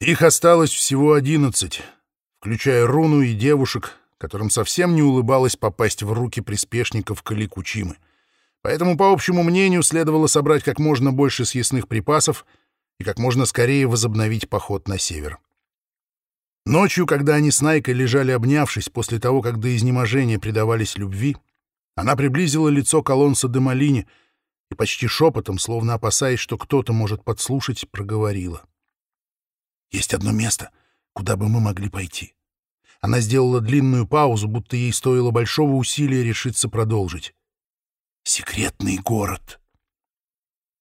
Их осталось всего одиннадцать, включая Руну и девушек, которым совсем не улыбалось попасть в руки приспешников Каликучимы. Поэтому, по общему мнению, следовало собрать как можно больше съестных припасов и как можно скорее возобновить поход на север. Ночью, когда они с Найкой лежали обнявшись после того, как до изнеможения предавались любви, она приблизила лицо колонса Демалини и почти шепотом, словно опасаясь, что кто-то может подслушать, проговорила. «Есть одно место, куда бы мы могли пойти». Она сделала длинную паузу, будто ей стоило большого усилия решиться продолжить. «Секретный город».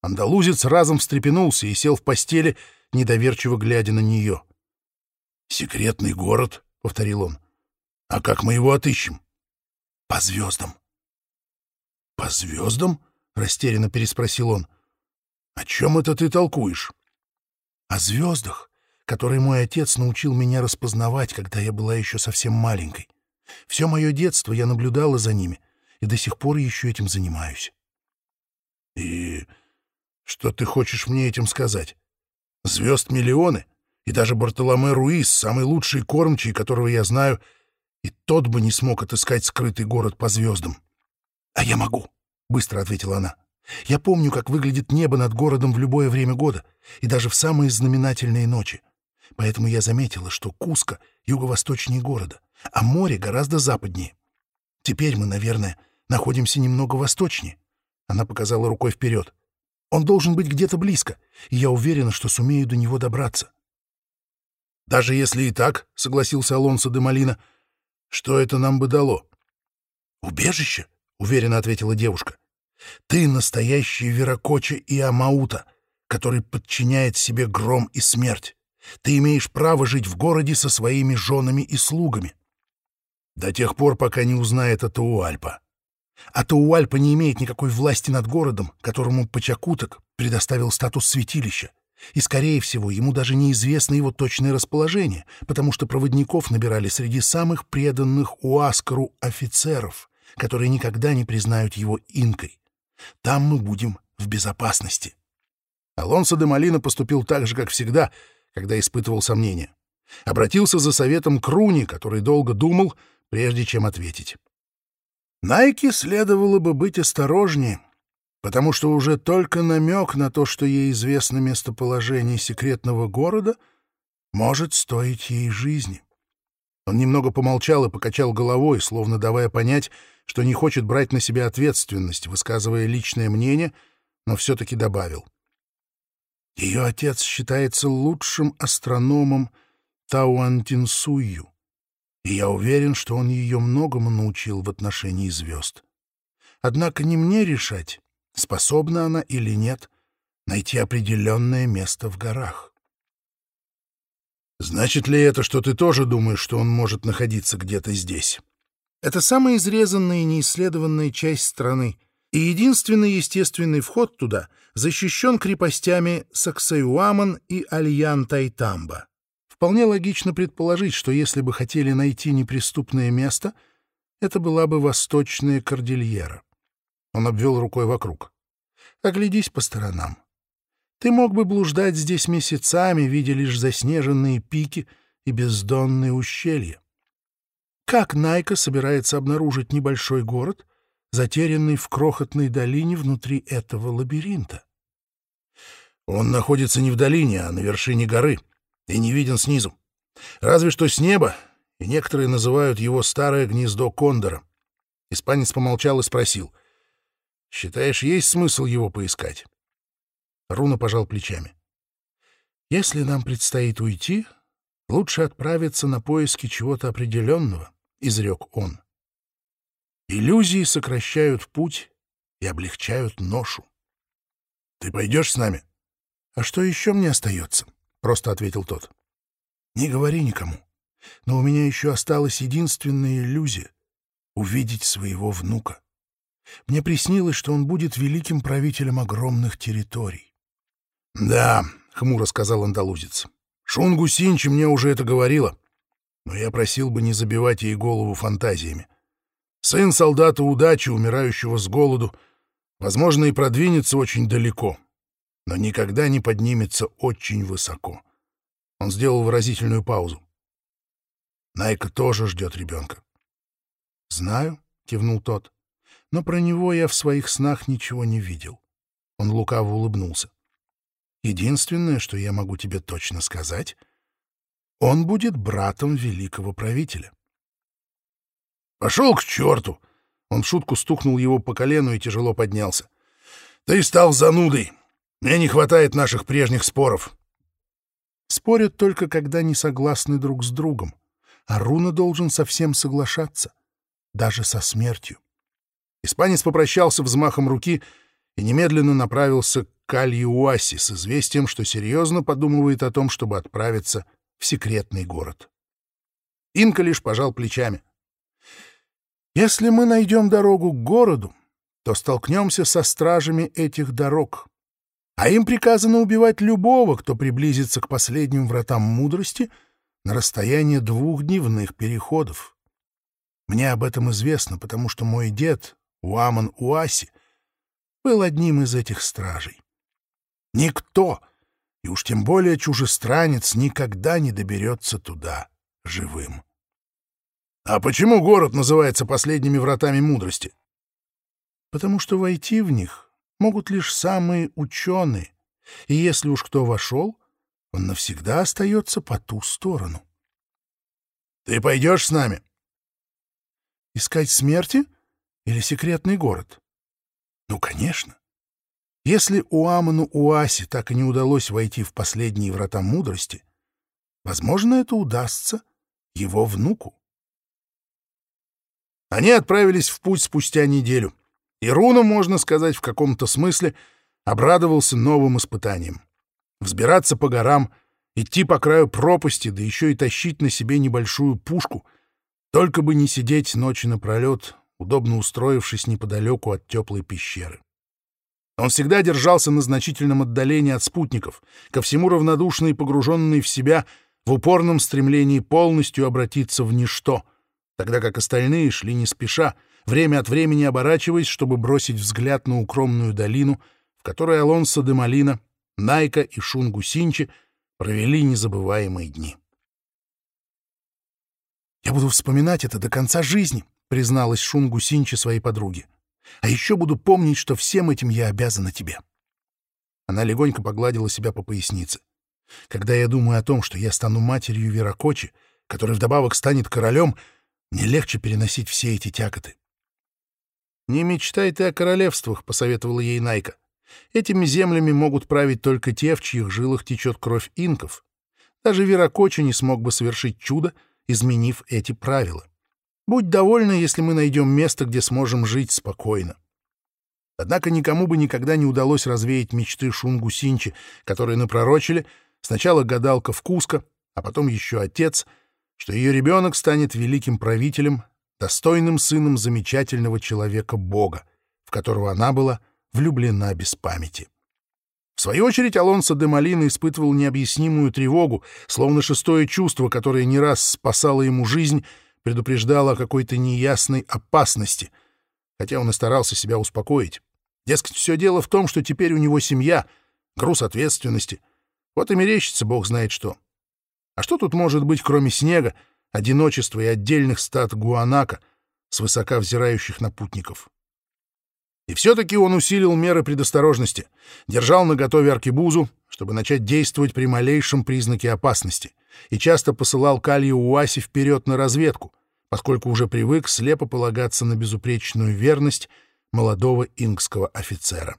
Андалузец разом встрепенулся и сел в постели, недоверчиво глядя на нее. «Секретный город», — повторил он. «А как мы его отыщем?» «По звездам». «По звездам?» — растерянно переспросил он. «О чем это ты толкуешь?» «О звездах, которые мой отец научил меня распознавать, когда я была еще совсем маленькой. Все мое детство я наблюдала за ними, и до сих пор еще этим занимаюсь». «И что ты хочешь мне этим сказать? Звезд миллионы?» И даже Бартоломе Руис, самый лучший кормчий, которого я знаю, и тот бы не смог отыскать скрытый город по звездам. — А я могу, — быстро ответила она. — Я помню, как выглядит небо над городом в любое время года, и даже в самые знаменательные ночи. Поэтому я заметила, что Куско юго-восточнее города, а море гораздо западнее. Теперь мы, наверное, находимся немного восточнее. Она показала рукой вперед. Он должен быть где-то близко, и я уверена, что сумею до него добраться. Даже если и так, — согласился Алонсо де Малина, — что это нам бы дало? — Убежище, — уверенно ответила девушка. — Ты настоящий Веракоча и Амаута, который подчиняет себе гром и смерть. Ты имеешь право жить в городе со своими женами и слугами. До тех пор, пока не узнает Атауальпа. Атауальпа не имеет никакой власти над городом, которому Пачакуток предоставил статус святилища. И, скорее всего, ему даже неизвестно его точное расположение, потому что проводников набирали среди самых преданных Уаскару офицеров, которые никогда не признают его инкой. Там мы будем в безопасности. Алонсо де Малина поступил так же, как всегда, когда испытывал сомнения. Обратился за советом к Руни, который долго думал, прежде чем ответить. Найке следовало бы быть осторожнее, потому что уже только намек на то, что ей известно местоположение секретного города, может стоить ей жизни. Он немного помолчал и покачал головой, словно давая понять, что не хочет брать на себя ответственность, высказывая личное мнение, но все-таки добавил. Ее отец считается лучшим астрономом Тауантинсую, и я уверен, что он ее многому научил в отношении звезд. Однако не мне решать, способна она или нет найти определенное место в горах. Значит ли это, что ты тоже думаешь, что он может находиться где-то здесь? Это самая изрезанная и неисследованная часть страны, и единственный естественный вход туда защищен крепостями Саксаюаман и Альян-Тайтамба. Вполне логично предположить, что если бы хотели найти неприступное место, это была бы Восточная Кордильера. Он обвел рукой вокруг. «Оглядись по сторонам. Ты мог бы блуждать здесь месяцами, видя лишь заснеженные пики и бездонные ущелья. Как Найка собирается обнаружить небольшой город, затерянный в крохотной долине внутри этого лабиринта? Он находится не в долине, а на вершине горы и не виден снизу. Разве что с неба, и некоторые называют его «старое гнездо кондора». Испанец помолчал и спросил — Считаешь, есть смысл его поискать?» Руна пожал плечами. «Если нам предстоит уйти, лучше отправиться на поиски чего-то определенного», — изрек он. «Иллюзии сокращают путь и облегчают ношу. Ты пойдешь с нами?» «А что еще мне остается?» — просто ответил тот. «Не говори никому, но у меня еще осталась единственная иллюзия — увидеть своего внука. Мне приснилось, что он будет великим правителем огромных территорий. — Да, — хмуро сказал андалузец, — Шунгу Синчи мне уже это говорила, но я просил бы не забивать ей голову фантазиями. Сын солдата удачи, умирающего с голоду, возможно, и продвинется очень далеко, но никогда не поднимется очень высоко. Он сделал выразительную паузу. Найка тоже ждет ребенка. «Знаю», — кивнул тот, — «но про него я в своих снах ничего не видел». Он лукаво улыбнулся. «Единственное, что я могу тебе точно сказать, он будет братом великого правителя». «Пошел к черту!» Он в шутку стукнул его по колену и тяжело поднялся. «Ты стал занудой. Мне не хватает наших прежних споров». Спорят только, когда не согласны друг с другом, а Руна должен совсем соглашаться, даже со смертью. Испанец попрощался взмахом руки и немедленно направился к Кальюаси с известием, что серьезно подумывает о том, чтобы отправиться в секретный город. Инка лишь пожал плечами. «Если мы найдем дорогу к городу, то столкнемся со стражами этих дорог, а им приказано убивать любого, кто приблизится к последним вратам мудрости на расстояние двух дневных переходов. Мне об этом известно, потому что мой дед, Уаман Уаси, был одним из этих стражей. Никто, и уж тем более чужестранец, никогда не доберется туда живым. А почему город называется последними вратами мудрости? Потому что войти в них могут лишь самые ученые, и если уж кто вошел, он навсегда остается по ту сторону. Ты пойдешь с нами? Искать смерти или секретный город? Ну, конечно. Если Уаману Уаси так и не удалось войти в последние врата мудрости, возможно, это удастся его внуку. Они отправились в путь спустя неделю, и Руна, можно сказать, в каком-то смысле обрадовался новым испытанием. Взбираться по горам, идти по краю пропасти, да еще и тащить на себе небольшую пушку, только бы не сидеть ночи напролет, удобно устроившись неподалеку от теплой пещеры. Он всегда держался на значительном отдалении от спутников, ко всему равнодушный и погруженный в себя, в упорном стремлении полностью обратиться в ничто, тогда как остальные шли не спеша, время от времени оборачиваясь, чтобы бросить взгляд на укромную долину, в которой Алонсо де Малина, Найка и Шунгу Синчи провели незабываемые дни. «Я буду вспоминать это до конца жизни», — призналась Шунгу Синчи своей подруге. А еще буду помнить, что всем этим я обязана тебе. Она легонько погладила себя по пояснице. Когда я думаю о том, что я стану матерью Веракочи, который вдобавок станет королем, мне легче переносить все эти тяготы. «Не мечтай ты о королевствах», — посоветовала ей Найка. «Этими землями могут править только те, в чьих жилах течет кровь инков. Даже Веракочи не смог бы совершить чудо, изменив эти правила. Будь довольна, если мы найдем место, где сможем жить спокойно. Однако никому бы никогда не удалось развеять мечты Шунгу Синчи, которые напророчили сначала гадалка в Куско, а потом еще отец, что ее ребенок станет великим правителем, достойным сыном замечательного человека-бога, в которого она была влюблена без памяти. В свою очередь Алонсо де Малина испытывал необъяснимую тревогу, словно шестое чувство, которое не раз спасало ему жизнь — предупреждал о какой-то неясной опасности, хотя он и старался себя успокоить. Дескать, все дело в том, что теперь у него семья, груз ответственности. Вот и мерещится бог знает что. А что тут может быть, кроме снега, одиночества и отдельных стад гуанака, свысока взирающих на путников? И все-таки он усилил меры предосторожности, держал наготове аркебузу, чтобы начать действовать при малейшем признаке опасности — и часто посылал Калью Уаси вперед на разведку, поскольку уже привык слепо полагаться на безупречную верность молодого ингского офицера.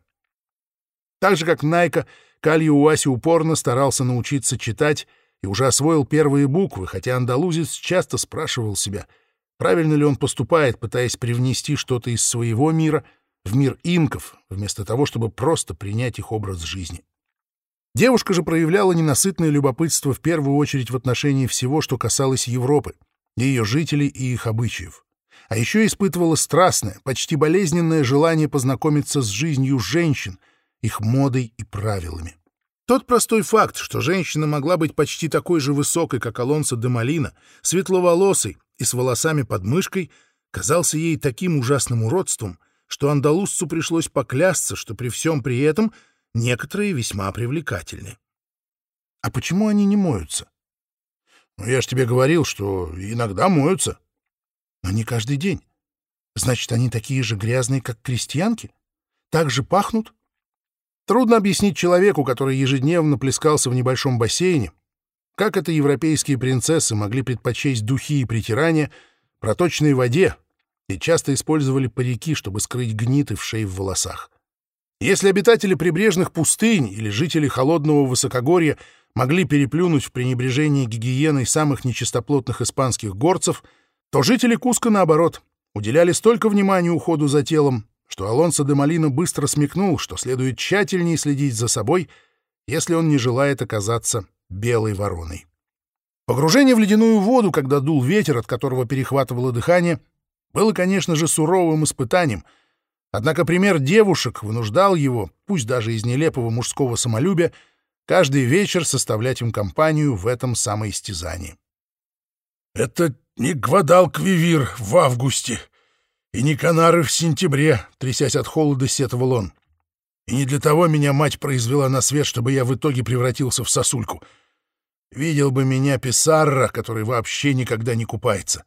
Так же, как Найка, Калью Уаси упорно старался научиться читать и уже освоил первые буквы, хотя андалузец часто спрашивал себя, правильно ли он поступает, пытаясь привнести что-то из своего мира в мир инков, вместо того, чтобы просто принять их образ жизни. Девушка же проявляла ненасытное любопытство в первую очередь в отношении всего, что касалось Европы, ее жителей и их обычаев. А еще испытывала страстное, почти болезненное желание познакомиться с жизнью женщин, их модой и правилами. Тот простой факт, что женщина могла быть почти такой же высокой, как Алонсо де Малина, светловолосой и с волосами под мышкой, казался ей таким ужасным уродством, что андалузцу пришлось поклясться, что при всем при этом — некоторые весьма привлекательны. А почему они не моются? Ну, я ж тебе говорил, что иногда моются. Но не каждый день. Значит, они такие же грязные, как крестьянки? Так же пахнут? Трудно объяснить человеку, который ежедневно плескался в небольшом бассейне, как это европейские принцессы могли предпочесть духи и притирания проточной воде и часто использовали парики, чтобы скрыть гниты в шее в волосах. Если обитатели прибрежных пустынь или жители холодного высокогорья могли переплюнуть в пренебрежении гигиеной самых нечистоплотных испанских горцев, то жители Куска, наоборот, уделяли столько внимания уходу за телом, что Алонсо де Малина быстро смекнул, что следует тщательнее следить за собой, если он не желает оказаться белой вороной. Погружение в ледяную воду, когда дул ветер, от которого перехватывало дыхание, было, конечно же, суровым испытанием — Однако пример девушек вынуждал его, пусть даже из нелепого мужского самолюбия, каждый вечер составлять им компанию в этом самоистязании. «Это не Гвадалквивир в августе и не Канары в сентябре», — трясясь от холода, сетовал он. «И не для того меня мать произвела на свет, чтобы я в итоге превратился в сосульку. Видел бы меня Писарра, который вообще никогда не купается».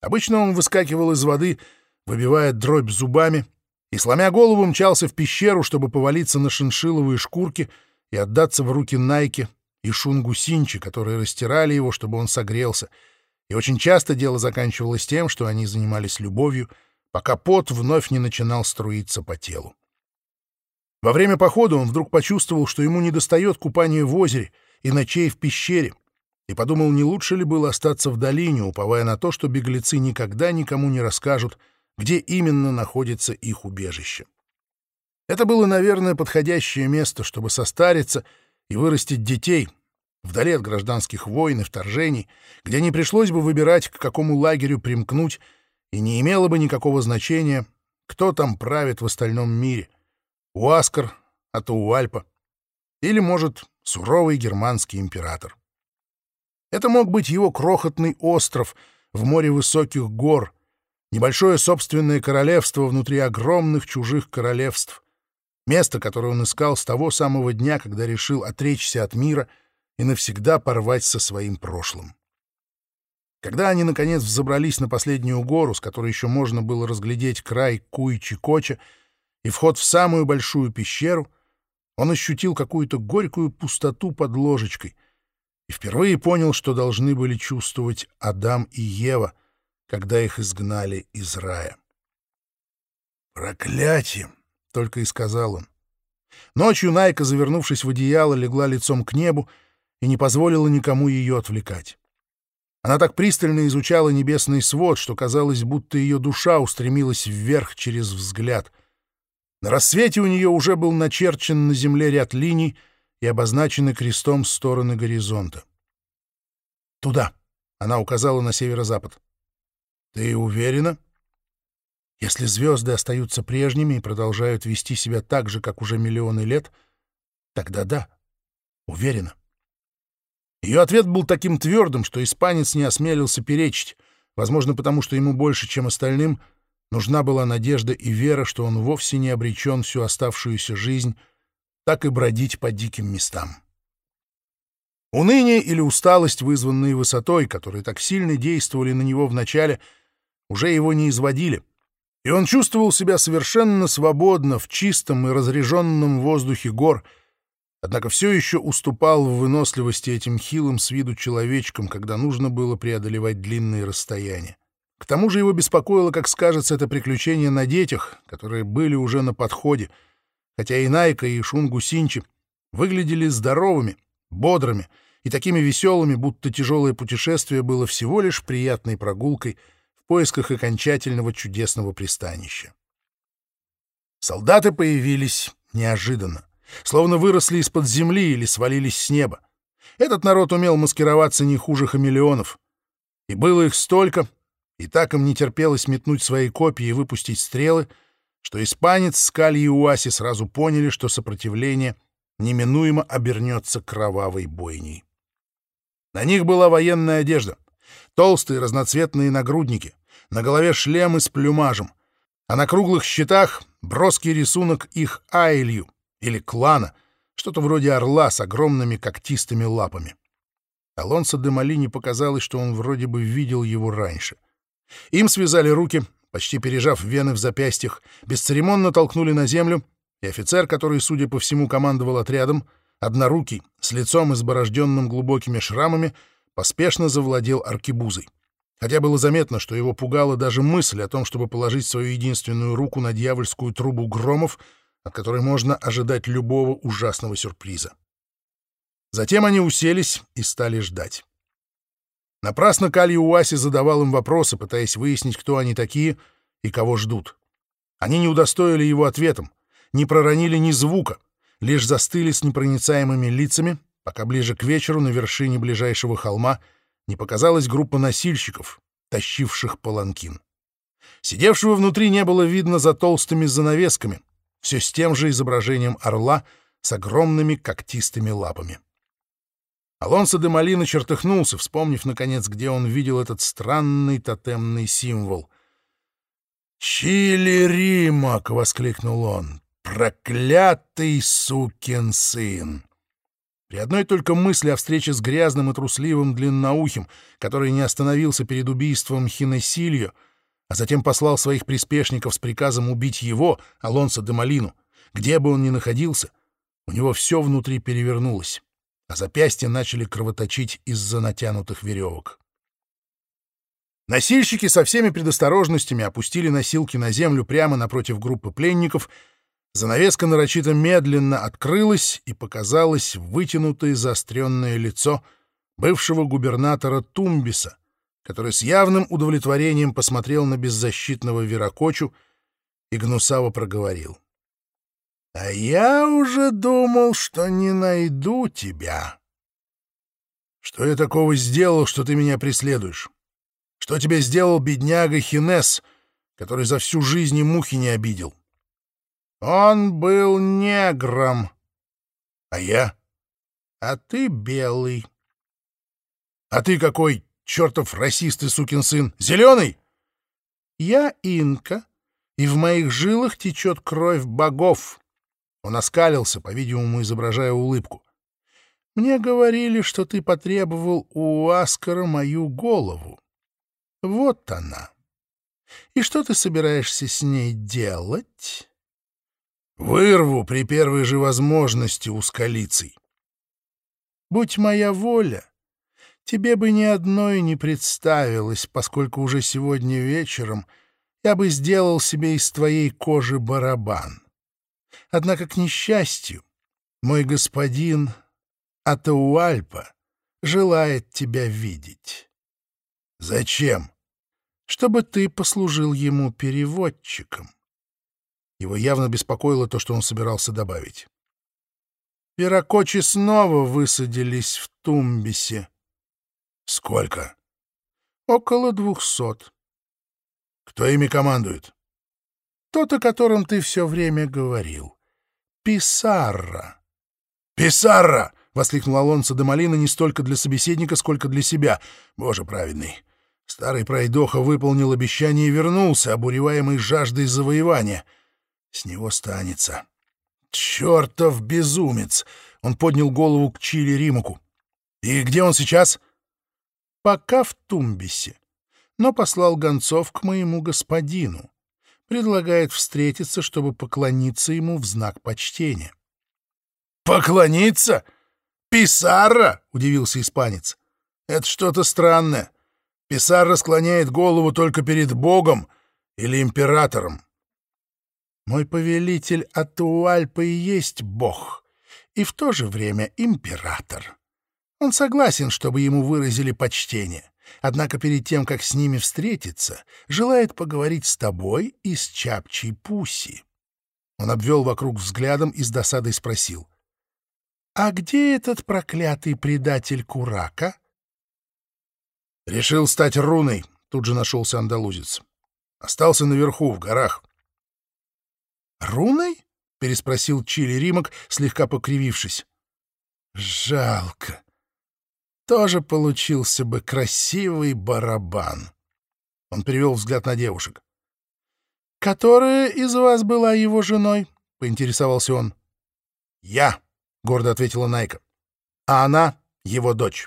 Обычно он выскакивал из воды — выбивая дробь зубами, и, сломя голову, мчался в пещеру, чтобы повалиться на шиншиловые шкурки и отдаться в руки Найке и Шунгу Синчи, которые растирали его, чтобы он согрелся. И очень часто дело заканчивалось тем, что они занимались любовью, пока пот вновь не начинал струиться по телу. Во время похода он вдруг почувствовал, что ему недостает купания в озере и ночей в пещере, и подумал, не лучше ли было остаться в долине, уповая на то, что беглецы никогда никому не расскажут — где именно находится их убежище. Это было, наверное, подходящее место, чтобы состариться и вырастить детей, вдали от гражданских войн и вторжений, где не пришлось бы выбирать, к какому лагерю примкнуть, и не имело бы никакого значения, кто там правит в остальном мире — Уаскар, Атауальпа или, может, суровый германский император. Это мог быть его крохотный остров в море высоких гор, небольшое собственное королевство внутри огромных чужих королевств, место, которое он искал с того самого дня, когда решил отречься от мира и навсегда порвать со своим прошлым. Когда они, наконец, взобрались на последнюю гору, с которой еще можно было разглядеть край Куичи-Коча и вход в самую большую пещеру, он ощутил какую-то горькую пустоту под ложечкой и впервые понял, что должны были чувствовать Адам и Ева — когда их изгнали из рая. «Проклятие!» — только и сказал он. Ночью Найка, завернувшись в одеяло, легла лицом к небу и не позволила никому ее отвлекать. Она так пристально изучала небесный свод, что казалось, будто ее душа устремилась вверх через взгляд. На рассвете у нее уже был начерчен на земле ряд линий и обозначены крестом стороны горизонта. «Туда!» — она указала на северо-запад. Ты уверена? Если звезды остаются прежними и продолжают вести себя так же, как уже миллионы лет, тогда да, уверена. Ее ответ был таким твердым, что испанец не осмелился перечить, возможно, потому что ему больше, чем остальным, нужна была надежда и вера, что он вовсе не обречен всю оставшуюся жизнь так и бродить по диким местам. Уныние или усталость, вызванные высотой, которые так сильно действовали на него вначале, — уже его не изводили, и он чувствовал себя совершенно свободно в чистом и разреженном воздухе гор, однако все еще уступал в выносливости этим хилым с виду человечкам, когда нужно было преодолевать длинные расстояния. К тому же его беспокоило, как скажется это приключение на детях, которые были уже на подходе, хотя и Найка, и Шунгу Синчи выглядели здоровыми, бодрыми и такими веселыми, будто тяжелое путешествие было всего лишь приятной прогулкой — в поисках окончательного чудесного пристанища. Солдаты появились неожиданно, словно выросли из-под земли или свалились с неба. Этот народ умел маскироваться не хуже хамелеонов. И было их столько, и так им не терпелось метнуть свои копии и выпустить стрелы, что испанец, Скаль и Уаси сразу поняли, что сопротивление неминуемо обернется кровавой бойней. На них была военная одежда, толстые разноцветные нагрудники, на голове шлемы с плюмажем, а на круглых щитах броский рисунок их айлью или клана, что-то вроде орла с огромными когтистыми лапами. Алонсо де Малини показалось, что он вроде бы видел его раньше. Им связали руки, почти пережав вены в запястьях, бесцеремонно толкнули на землю, и офицер, который, судя по всему, командовал отрядом, однорукий, с лицом изборожденным глубокими шрамами, поспешно завладел аркебузой. Хотя было заметно, что его пугала даже мысль о том, чтобы положить свою единственную руку на дьявольскую трубу громов, от которой можно ожидать любого ужасного сюрприза. Затем они уселись и стали ждать. Напрасно Калий Уаси задавал им вопросы, пытаясь выяснить, кто они такие и кого ждут. Они не удостоили его ответом, не проронили ни звука, лишь застыли с непроницаемыми лицами, пока ближе к вечеру на вершине ближайшего холма не показалась группа носильщиков, тащивших паланкин. Сидевшего внутри не было видно за толстыми занавесками, все с тем же изображением орла с огромными когтистыми лапами. Алонсо де Малина чертыхнулся, вспомнив, наконец, где он видел этот странный тотемный символ. «Чили Римок!» — воскликнул он. «Проклятый сукин сын!» При одной только мысли о встрече с грязным и трусливым длинноухим, который не остановился перед убийством Хинесильо, а затем послал своих приспешников с приказом убить его, Алонсо де Малину, где бы он ни находился, у него все внутри перевернулось а запястья начали кровоточить из-за натянутых веревок. Носильщики со всеми предосторожностями опустили носилки на землю прямо напротив группы пленников. Занавеска нарочито медленно открылась, и показалось вытянутое заостренное лицо бывшего губернатора Тумбиса, который с явным удовлетворением посмотрел на беззащитного Веракочу и гнусаво проговорил. А я уже думал, что не найду тебя. Что я такого сделал, что ты меня преследуешь? Что тебе сделал бедняга Хинес, который за всю жизнь и мухи не обидел? Он был негром. А я? А ты белый. А ты какой, чертов расист и сукин сын? Зеленый? Я инка, и в моих жилах течет кровь богов. Он оскалился, по-видимому, изображая улыбку. «Мне говорили, что ты потребовал у Аскара мою голову. Вот она. И что ты собираешься с ней делать?» «Вырву при первой же возможности у скалицей». «Будь моя воля, тебе бы ни одной не представилось, поскольку уже сегодня вечером я бы сделал себе из твоей кожи барабан. Однако, к несчастью, мой господин Атауальпа желает тебя видеть. Зачем? Чтобы ты послужил ему переводчиком. Его явно беспокоило то, что он собирался добавить. Пирокочи снова высадились в Тумбисе. Сколько? Около двухсот. Кто ими командует? Тот, о котором ты все время говорил. Писарра. «Писарра!» — воскликнул Алонсо де Малина не столько для собеседника, сколько для себя. «Боже праведный!» Старый пройдоха выполнил обещание и вернулся, обуреваемый жаждой завоевания. С него станется. «Чертов безумец!» — он поднял голову к Чили Римуку. «И где он сейчас?» «Пока в Тумбисе, но послал гонцов к моему господину предлагает встретиться, чтобы поклониться ему в знак почтения. «Поклониться? Писарра?» — удивился испанец. «Это что-то странное. Писарра склоняет голову только перед Богом или императором». «Мой повелитель Атуальпа и есть Бог, и в то же время император. Он согласен, чтобы ему выразили почтение. Однако перед тем, как с ними встретиться, желает поговорить с тобой и с Чапчей Пуси. Он обвел вокруг взглядом и с досадой спросил. — А где этот проклятый предатель Курака? — Решил стать руной, — тут же нашелся андалузец. Остался наверху, в горах. — Руной? — переспросил Чили Римок, слегка покривившись. — Жалко тоже получился бы красивый барабан. Он перевел взгляд на девушек. «Которая из вас была его женой?» — поинтересовался он. «Я», — гордо ответила Найка. «А она — его дочь.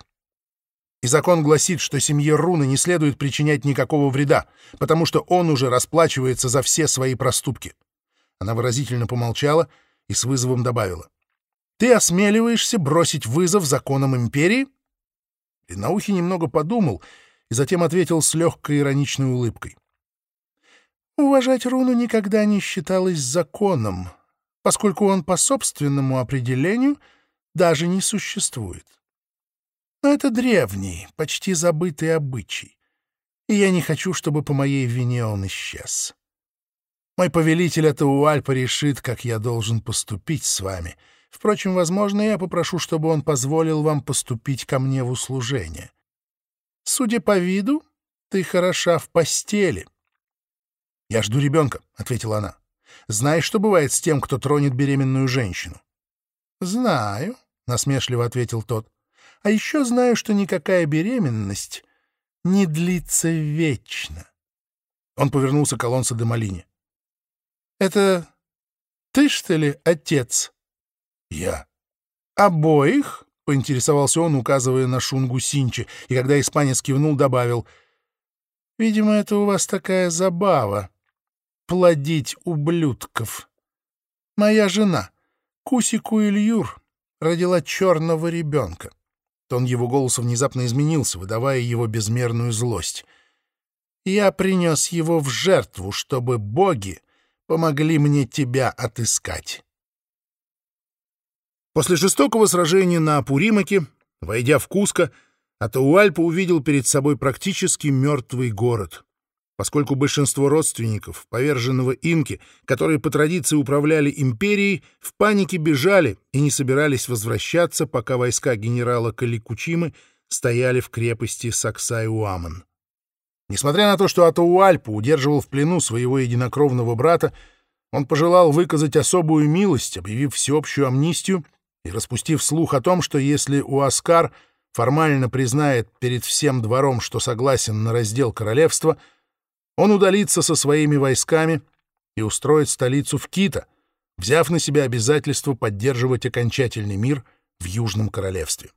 И закон гласит, что семье Руны не следует причинять никакого вреда, потому что он уже расплачивается за все свои проступки». Она выразительно помолчала и с вызовом добавила. «Ты осмеливаешься бросить вызов законам империи?» Длинноухий немного подумал и затем ответил с легкой ироничной улыбкой. «Уважать руну никогда не считалось законом, поскольку он по собственному определению даже не существует. Но это древний, почти забытый обычай, и я не хочу, чтобы по моей вине он исчез. Мой повелитель Атауальпа решит, как я должен поступить с вами. Впрочем, возможно, я попрошу, чтобы он позволил вам поступить ко мне в услужение. Судя по виду, ты хороша в постели. — Я жду ребенка, — ответила она. Знаешь, что бывает с тем, кто тронет беременную женщину? — Знаю, — насмешливо ответил тот. — А еще знаю, что никакая беременность не длится вечно. Он повернулся к Алонсо де Малине. — Это ты, что ли, отец? — Я. — Обоих? — поинтересовался он, указывая на шунгу Синчи, и когда испанец кивнул, добавил. — Видимо, это у вас такая забава плодить ублюдков. Моя жена, Кусику Ильюр, родила черного ребенка. Тон его голоса внезапно изменился, выдавая его безмерную злость. Я принес его в жертву, чтобы боги помогли мне тебя отыскать. После жестокого сражения на Апуримаке, войдя в Куско, Атауальпа увидел перед собой практически мертвый город поскольку большинство родственников поверженного инки, которые по традиции управляли империей, в панике бежали и не собирались возвращаться, пока войска генерала Каликучимы стояли в крепости Саксай-Уаман. Несмотря на то, что Атауальпу удерживал в плену своего единокровного брата, он пожелал выказать особую милость, объявив всеобщую амнистию и распустив слух о том, что если Уаскар формально признает перед всем двором, что согласен на раздел королевства — он удалится со своими войсками и устроит столицу в Кита, взяв на себя обязательство поддерживать окончательный мир в Южном Королевстве.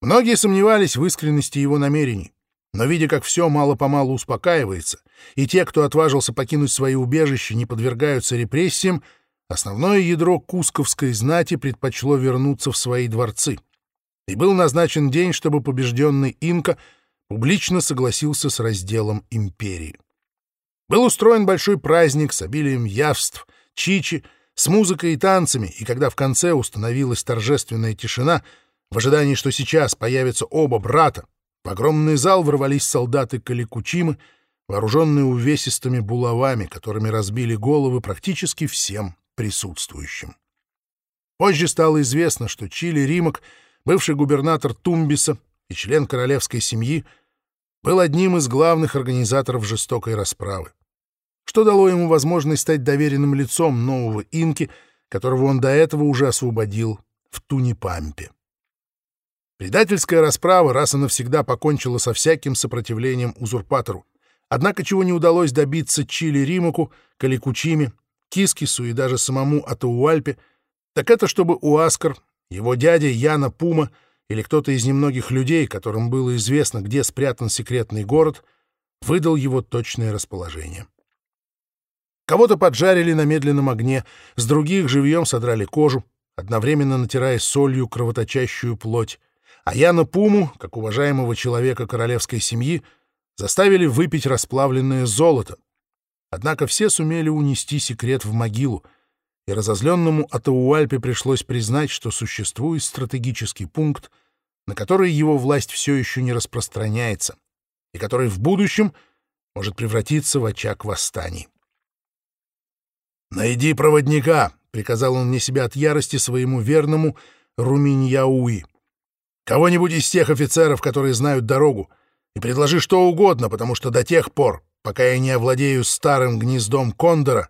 Многие сомневались в искренности его намерений, но, видя, как все мало-помалу успокаивается, и те, кто отважился покинуть свои убежища, не подвергаются репрессиям, основное ядро кусковской знати предпочло вернуться в свои дворцы. И был назначен день, чтобы побежденный инка — публично согласился с разделом империи. Был устроен большой праздник с обилием явств, чичи, с музыкой и танцами, и когда в конце установилась торжественная тишина, в ожидании, что сейчас появятся оба брата, в огромный зал ворвались солдаты Каликучимы, вооруженные увесистыми булавами, которыми разбили головы практически всем присутствующим. Позже стало известно, что Чили Римок, бывший губернатор Тумбиса и член королевской семьи, был одним из главных организаторов жестокой расправы, что дало ему возможность стать доверенным лицом нового инки, которого он до этого уже освободил в Тунипампе. Предательская расправа раз и навсегда покончила со всяким сопротивлением узурпатору, однако чего не удалось добиться Чили Римаку, Каликучиме, Кискису и даже самому Атауальпе, так это чтобы Уаскар, его дядя Яна Пума — или кто-то из немногих людей, которым было известно, где спрятан секретный город, выдал его точное расположение. Кого-то поджарили на медленном огне, с других живьем содрали кожу, одновременно натирая солью кровоточащую плоть, а Яна Пуму, как уважаемого человека королевской семьи, заставили выпить расплавленное золото. Однако все сумели унести секрет в могилу, и разозленному Атауальпе пришлось признать, что существует стратегический пункт, на который его власть все еще не распространяется и который в будущем может превратиться в очаг восстаний. «Найди проводника», — приказал он мне себя от ярости своему верному Руминьяуи. «Кого-нибудь из тех офицеров, которые знают дорогу, и предложи что угодно, потому что до тех пор, пока я не овладею старым гнездом Кондора,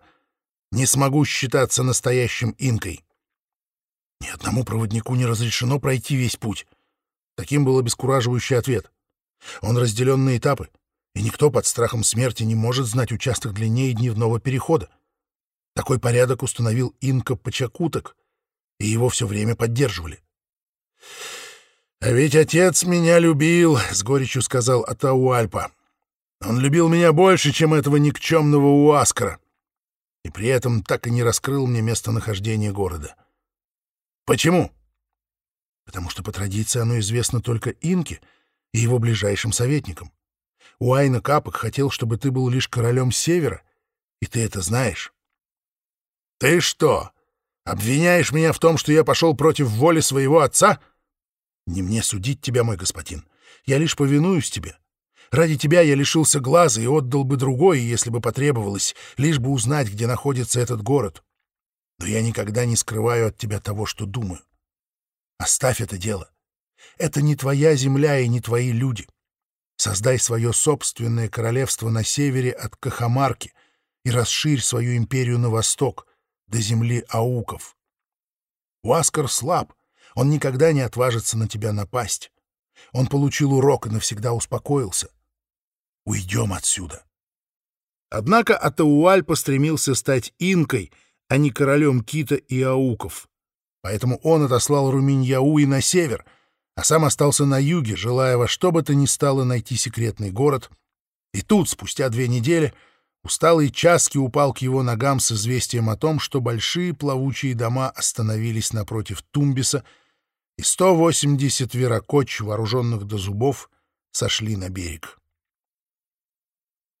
не смогу считаться настоящим инкой». Ни одному проводнику не разрешено пройти весь путь. Таким был обескураживающий ответ. Он разделен на этапы, и никто под страхом смерти не может знать участок длиннее дневного перехода. Такой порядок установил Инка Пачакуток, и его все время поддерживали. «А ведь отец меня любил», — с горечью сказал Атауальпа. «Он любил меня больше, чем этого никчемного Уаскара, и при этом так и не раскрыл мне местонахождение города. Почему?» «Потому что по традиции оно известно только Инке и его ближайшим советникам. Уайна Капок хотел, чтобы ты был лишь королем Севера, и ты это знаешь». «Ты что, обвиняешь меня в том, что я пошел против воли своего отца?» Не мне судить тебя, мой господин. Я лишь повинуюсь тебе. Ради тебя я лишился глаза и отдал бы другой, если бы потребовалось, лишь бы узнать, где находится этот город. Но я никогда не скрываю от тебя того, что думаю. Оставь это дело. Это не твоя земля и не твои люди. Создай свое собственное королевство на севере от Кахамарки и расширь свою империю на восток, до земли ауков. Уаскар слаб, он никогда не отважится на тебя напасть. Он получил урок и навсегда успокоился. Уйдем отсюда. Однако Атауаль постремился стать инкой, а не королем Кита и Ауков. Поэтому он отослал Руминьяуи на север, а сам остался на юге, желая во что бы то ни стало найти секретный город. И тут, спустя две недели, усталый Часки упал к его ногам с известием о том, что большие плавучие дома остановились напротив Тумбиса — и 180 веракоч, вооруженных до зубов, сошли на берег.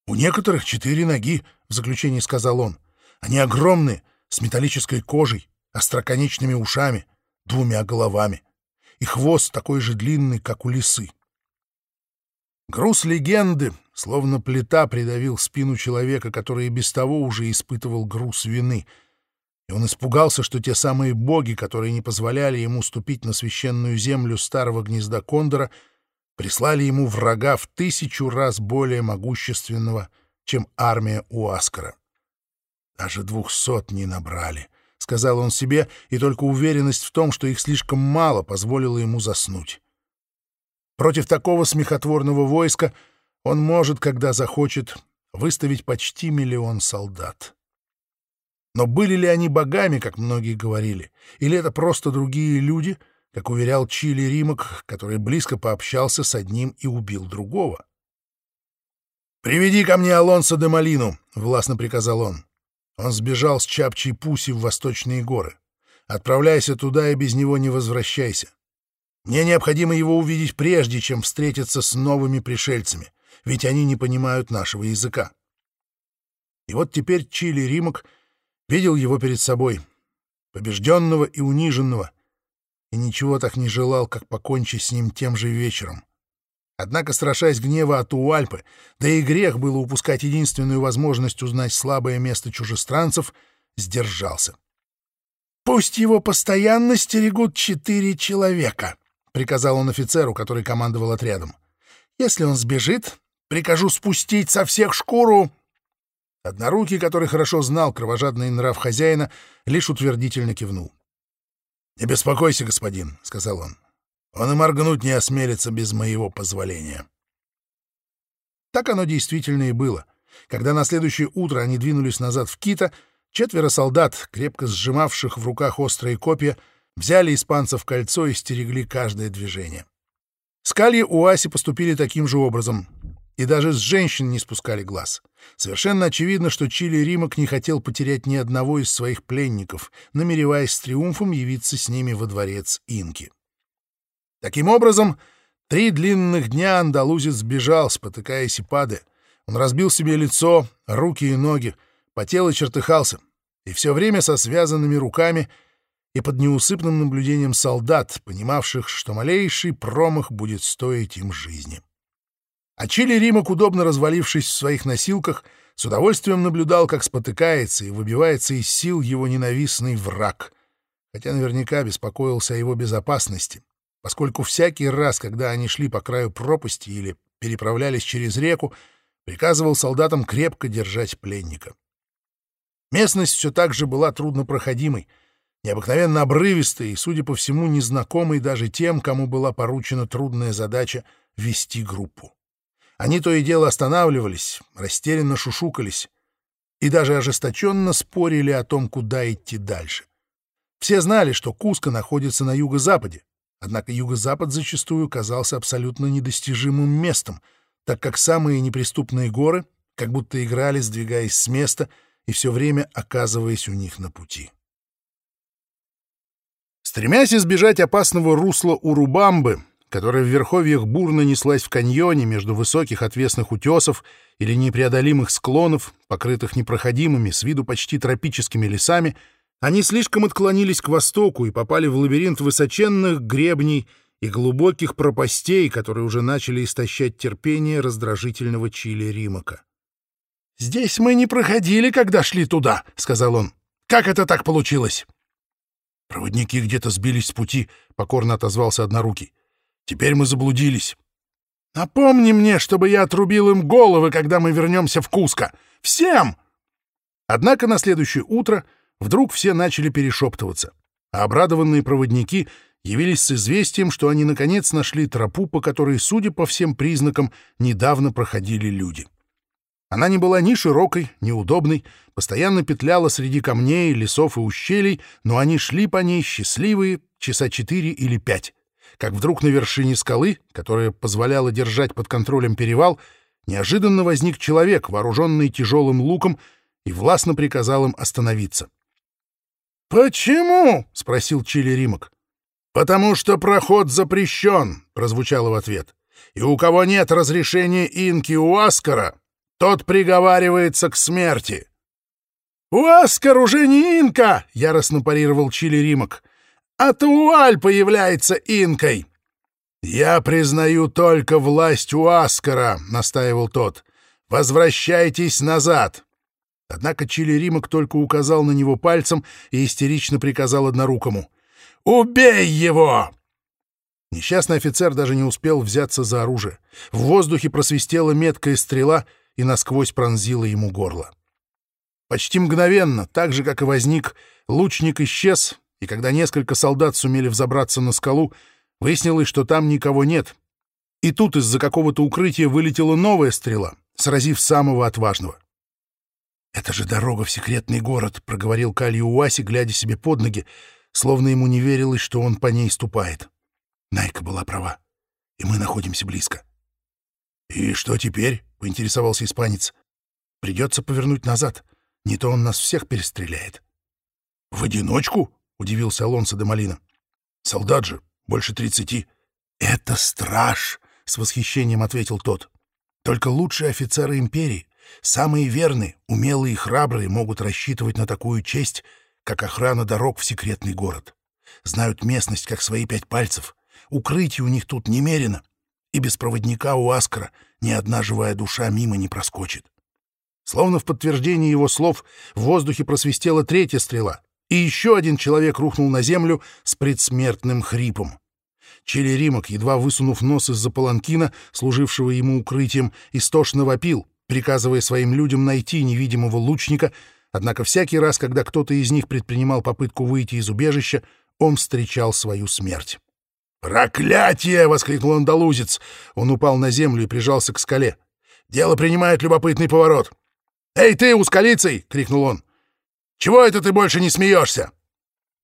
«У некоторых четыре ноги», — в заключении сказал он. «Они огромные, с металлической кожей, остроконечными ушами, двумя головами, и хвост такой же длинный, как у лисы». Груз легенды, словно плита, придавил спину человека, который и без того уже испытывал груз вины — и он испугался, что те самые боги, которые не позволяли ему ступить на священную землю старого гнезда Кондора, прислали ему врага в тысячу раз более могущественного, чем армия Уаскара. «Даже двухсот не набрали», — сказал он себе, и только уверенность в том, что их слишком мало, позволила ему заснуть. Против такого смехотворного войска он может, когда захочет, выставить почти миллион солдат. Но были ли они богами, как многие говорили, или это просто другие люди, как уверял Чили Римок, который близко пообщался с одним и убил другого? «Приведи ко мне Алонсо де Малину», — властно приказал он. Он сбежал с Чапчей Пуси в Восточные горы. Отправляйся туда и без него не возвращайся. Мне необходимо его увидеть прежде, чем встретиться с новыми пришельцами, ведь они не понимают нашего языка. И вот теперь Чили Римок — Видел его перед собой, побежденного и униженного, и ничего так не желал, как покончить с ним тем же вечером. Однако, страшась гнева от Уальпы, да и грех было упускать единственную возможность узнать слабое место чужестранцев, сдержался. «Пусть его постоянно стерегут четыре человека», — приказал он офицеру, который командовал отрядом. «Если он сбежит, прикажу спустить со всех шкуру Однорукий, который хорошо знал кровожадный нрав хозяина, лишь утвердительно кивнул. «Не беспокойся, господин», — сказал он. «Он и моргнуть не осмелится без моего позволения». Так оно действительно и было. Когда на следующее утро они двинулись назад в Кита, четверо солдат, крепко сжимавших в руках острые копья, взяли испанцев кольцо и стерегли каждое движение. Скальи у Аси поступили таким же образом и даже с женщин не спускали глаз. Совершенно очевидно, что Чили Римок не хотел потерять ни одного из своих пленников, намереваясь с триумфом явиться с ними во дворец Инки. Таким образом, три длинных дня андалузец сбежал, спотыкаясь и падая. Он разбил себе лицо, руки и ноги, потел и чертыхался, и все время со связанными руками и под неусыпным наблюдением солдат, понимавших, что малейший промах будет стоить им жизни. А Чили Римок, удобно развалившись в своих носилках, с удовольствием наблюдал, как спотыкается и выбивается из сил его ненавистный враг, хотя наверняка беспокоился о его безопасности, поскольку всякий раз, когда они шли по краю пропасти или переправлялись через реку, приказывал солдатам крепко держать пленника. Местность все так же была труднопроходимой, необыкновенно обрывистой и, судя по всему, незнакомой даже тем, кому была поручена трудная задача вести группу. Они то и дело останавливались, растерянно шушукались и даже ожесточенно спорили о том, куда идти дальше. Все знали, что Куско находится на юго-западе, однако юго-запад зачастую казался абсолютно недостижимым местом, так как самые неприступные горы как будто играли, сдвигаясь с места и все время оказываясь у них на пути. Стремясь избежать опасного русла Урубамбы, которая в верховьях бурно неслась в каньоне между высоких отвесных утесов или непреодолимых склонов, покрытых непроходимыми, с виду почти тропическими лесами, они слишком отклонились к востоку и попали в лабиринт высоченных гребней и глубоких пропастей, которые уже начали истощать терпение раздражительного Чили Римака. «Здесь мы не проходили, когда шли туда», — сказал он. «Как это так получилось?» «Проводники где-то сбились с пути», — покорно отозвался Однорукий. «Теперь мы заблудились». «Напомни мне, чтобы я отрубил им головы, когда мы вернемся в Куско. Всем!» Однако на следующее утро вдруг все начали перешептываться, а обрадованные проводники явились с известием, что они наконец нашли тропу, по которой, судя по всем признакам, недавно проходили люди. Она не была ни широкой, ни удобной, постоянно петляла среди камней, лесов и ущелий, но они шли по ней счастливые часа четыре или пять. Как вдруг на вершине скалы, которая позволяла держать под контролем перевал, неожиданно возник человек, вооруженный тяжелым луком, и властно приказал им остановиться. «Почему?» — спросил Чили Римок. «Потому что проход запрещен», — прозвучало в ответ. «И у кого нет разрешения инки у Аскара, тот приговаривается к смерти. «Уаскар уже не инка!» — яростно парировал Чили Римок. «А Туаль появляется инкой!» «Я признаю только власть Уаскара», — настаивал тот. «Возвращайтесь назад!» Однако Чили Римок только указал на него пальцем и истерично приказал однорукому. «Убей его!» Несчастный офицер даже не успел взяться за оружие. В воздухе просвистела меткая стрела — и насквозь пронзила ему горло. Почти мгновенно, так же, как и возник, лучник исчез, и когда несколько солдат сумели взобраться на скалу, выяснилось, что там никого нет. И тут из-за какого-то укрытия вылетела новая стрела, сразив самого отважного. «Это же дорога в секретный город», — проговорил Калью Уаси, глядя себе под ноги, словно ему не верилось, что он по ней ступает. Найка была права, и мы находимся близко. «И что теперь?» — поинтересовался испанец. «Придется повернуть назад. Не то он нас всех перестреляет». «В одиночку?» — удивился Алонсо де Малина. «Солдат же, больше тридцати». «Это страж!» — с восхищением ответил тот. «Только лучшие офицеры империи, самые верные, умелые и храбрые могут рассчитывать на такую честь, как охрана дорог в секретный город. Знают местность, как свои пять пальцев. Укрытий у них тут немерено и без проводника у Аскара ни одна живая душа мимо не проскочит. Словно в подтверждение его слов в воздухе просвистела третья стрела, и еще один человек рухнул на землю с предсмертным хрипом. Чили Римок, едва высунув нос из-за паланкина, служившего ему укрытием, истошно вопил, приказывая своим людям найти невидимого лучника, однако всякий раз, когда кто-то из них предпринимал попытку выйти из убежища, он встречал свою смерть. «Проклятие!» — воскликнул андалузец. Он упал на землю и прижался к скале. «Дело принимает любопытный поворот». «Эй, ты, ускалицей!» — крикнул он. «Чего это ты больше не смеешься?»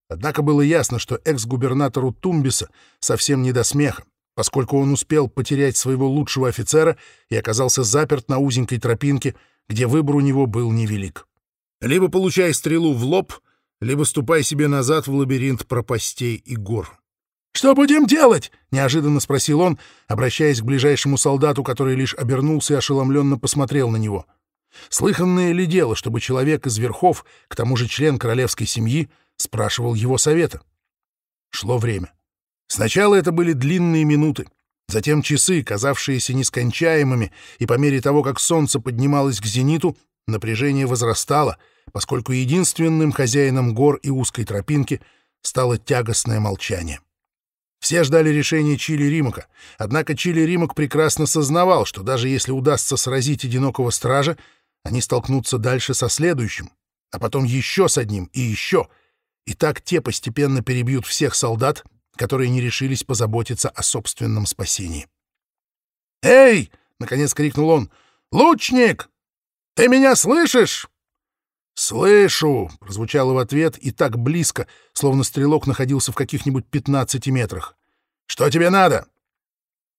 Однако было ясно, что экс-губернатору Тумбиса совсем не до смеха, поскольку он успел потерять своего лучшего офицера и оказался заперт на узенькой тропинке, где выбор у него был невелик. Либо получай стрелу в лоб, либо ступай себе назад в лабиринт пропастей и гор. «Что будем делать?» — неожиданно спросил он, обращаясь к ближайшему солдату, который лишь обернулся и ошеломленно посмотрел на него. Слыханное ли дело, чтобы человек из верхов, к тому же член королевской семьи, спрашивал его совета? Шло время. Сначала это были длинные минуты, затем часы, казавшиеся нескончаемыми, и по мере того, как солнце поднималось к зениту, напряжение возрастало, поскольку единственным хозяином гор и узкой тропинки стало тягостное молчание. Все ждали решения Чили Римака, однако Чили Римак прекрасно сознавал, что даже если удастся сразить одинокого стража, они столкнутся дальше со следующим, а потом еще с одним и еще, и так те постепенно перебьют всех солдат, которые не решились позаботиться о собственном спасении. «Эй!» — наконец крикнул он. «Лучник! Ты меня слышишь?» «Слышу!» — прозвучало в ответ и так близко, словно стрелок находился в каких-нибудь 15 метрах. «Что тебе надо?»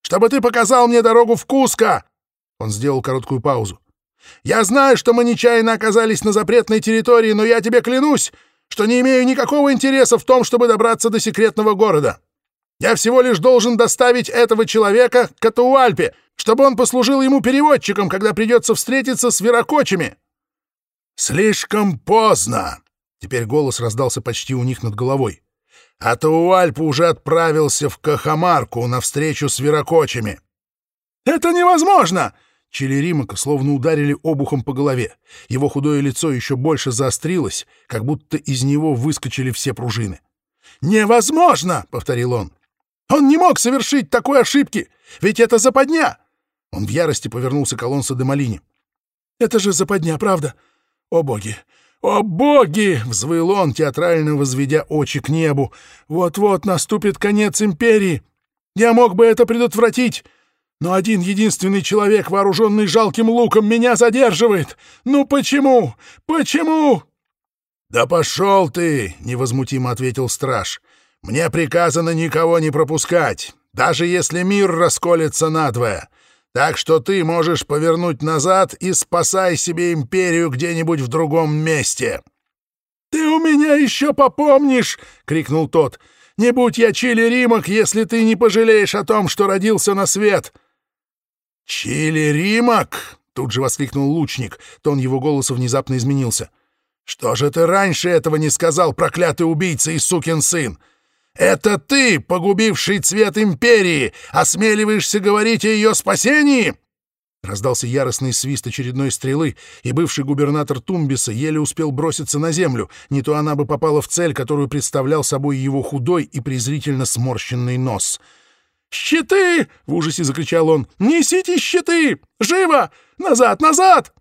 «Чтобы ты показал мне дорогу в Куско!» Он сделал короткую паузу. «Я знаю, что мы нечаянно оказались на запретной территории, но я тебе клянусь, что не имею никакого интереса в том, чтобы добраться до секретного города. Я всего лишь должен доставить этого человека к Катуальпе, чтобы он послужил ему переводчиком, когда придется встретиться с веракочами. «Слишком поздно!» Теперь голос раздался почти у них над головой. «А Тауальп уже отправился в Кахамарку на встречу с веракочами». «Это невозможно!» Чилеримака словно ударили обухом по голове. Его худое лицо еще больше заострилось, как будто из него выскочили все пружины. «Невозможно!» — повторил он. «Он не мог совершить такой ошибки! Ведь это западня!» Он в ярости повернулся к Алонсо де Малине. «Это же западня, правда? «О боги! О боги!» — взвыл он, театрально возведя очи к небу. «Вот-вот наступит конец империи! Я мог бы это предотвратить!» Но один единственный человек, вооруженный жалким луком, меня задерживает. Ну почему? Почему? Да пошел ты, невозмутимо ответил страж. Мне приказано никого не пропускать, даже если мир расколется надвое. Так что ты можешь повернуть назад и спасай себе империю где-нибудь в другом месте. «Ты у меня еще попомнишь!» — крикнул тот. «Не будь я Чили Римок, если ты не пожалеешь о том, что родился на свет!» «Чили Римок!» — тут же воскликнул лучник. Тон его голоса внезапно изменился. «Что же ты раньше этого не сказал, проклятый убийца и сукин сын? Это ты, погубивший цвет империи, осмеливаешься говорить о ее спасении?» Раздался яростный свист очередной стрелы, и бывший губернатор Тумбиса еле успел броситься на землю, не то она бы попала в цель, которую представлял собой его худой и презрительно сморщенный нос. «Щиты!» — в ужасе закричал он. «Несите щиты! Живо! Назад, назад!»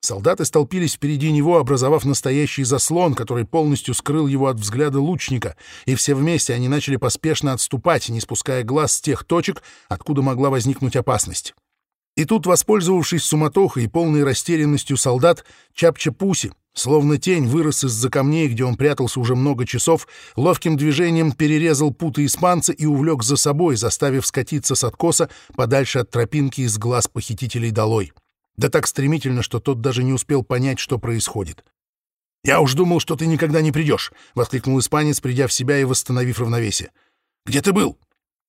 Солдаты столпились впереди него, образовав настоящий заслон, который полностью скрыл его от взгляда лучника, и все вместе они начали поспешно отступать, не спуская глаз с тех точек, откуда могла возникнуть опасность. И тут, воспользовавшись суматохой и полной растерянностью солдат, Чапча-Пуси, словно тень, вырос из-за камней, где он прятался уже много часов, ловким движением перерезал путы испанца и увлек за собой, заставив скатиться с откоса подальше от тропинки из глаз похитителей долой. Да так стремительно, что тот даже не успел понять, что происходит. «Я уж думал, что ты никогда не придешь!» — воскликнул испанец, придя в себя и восстановив равновесие. «Где ты был?»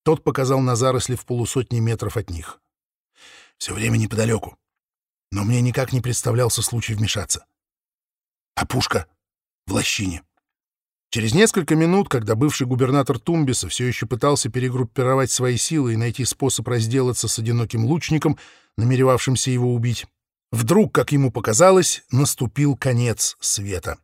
Тот показал на заросли в полусотни метров от них. «Все время неподалеку. Но мне никак не представлялся случай вмешаться. А пушка? В лощине. Через несколько минут, когда бывший губернатор Тумбиса все еще пытался перегруппировать свои силы и найти способ разделаться с одиноким лучником, намеревавшимся его убить, вдруг, как ему показалось, наступил конец света.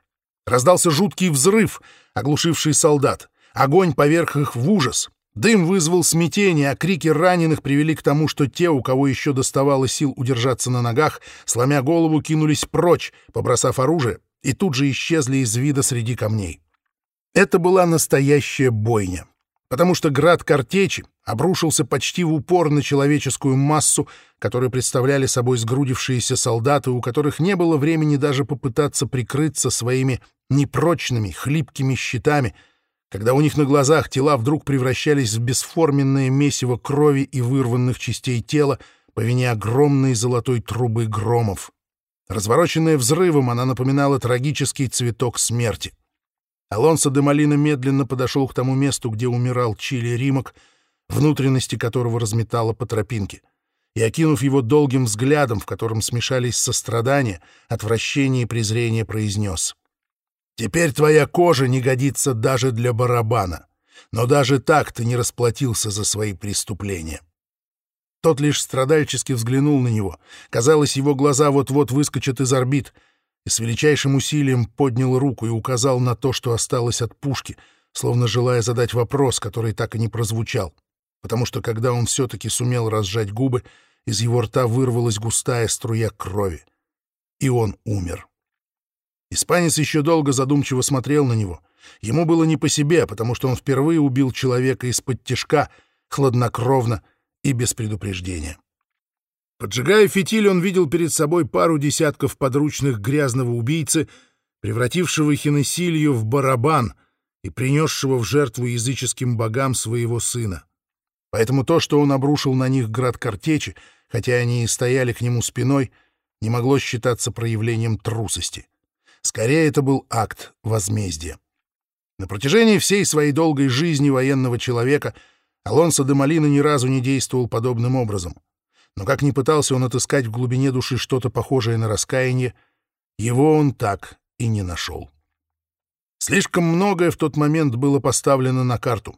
Раздался жуткий взрыв, оглушивший солдат. Огонь поверх их в ужас. Дым вызвал смятение, а крики раненых привели к тому, что те, у кого еще доставало сил удержаться на ногах, сломя голову, кинулись прочь, побросав оружие, и тут же исчезли из вида среди камней. Это была настоящая бойня, потому что град картечи обрушился почти в упор на человеческую массу, которую представляли собой сгрудившиеся солдаты, у которых не было времени даже попытаться прикрыться своими непрочными, хлипкими щитами, когда у них на глазах тела вдруг превращались в бесформенное месиво крови и вырванных частей тела по вине огромной золотой трубы громов. Развороченная взрывом, она напоминала трагический цветок смерти — Алонсо де Малина медленно подошел к тому месту, где умирал Чили Римок, внутренности которого разметало по тропинке, и, окинув его долгим взглядом, в котором смешались сострадание, отвращение и презрение, произнес. «Теперь твоя кожа не годится даже для барабана, но даже так ты не расплатился за свои преступления». Тот лишь страдальчески взглянул на него. Казалось, его глаза вот-вот выскочат из орбит — и с величайшим усилием поднял руку и указал на то, что осталось от пушки, словно желая задать вопрос, который так и не прозвучал, потому что когда он все-таки сумел разжать губы, из его рта вырвалась густая струя крови, и он умер. Испанец еще долго задумчиво смотрел на него. Ему было не по себе, потому что он впервые убил человека из-под тишка, хладнокровно и без предупреждения. Поджигая фитиль, он видел перед собой пару десятков подручных грязного убийцы, превратившего Хинесилью в барабан и принесшего в жертву языческим богам своего сына. Поэтому то, что он обрушил на них град картечи, хотя они и стояли к нему спиной, не могло считаться проявлением трусости. Скорее, это был акт возмездия. На протяжении всей своей долгой жизни военного человека Алонсо де Малина ни разу не действовал подобным образом. Но как ни пытался он отыскать в глубине души что-то похожее на раскаяние, его он так и не нашел. Слишком многое в тот момент было поставлено на карту.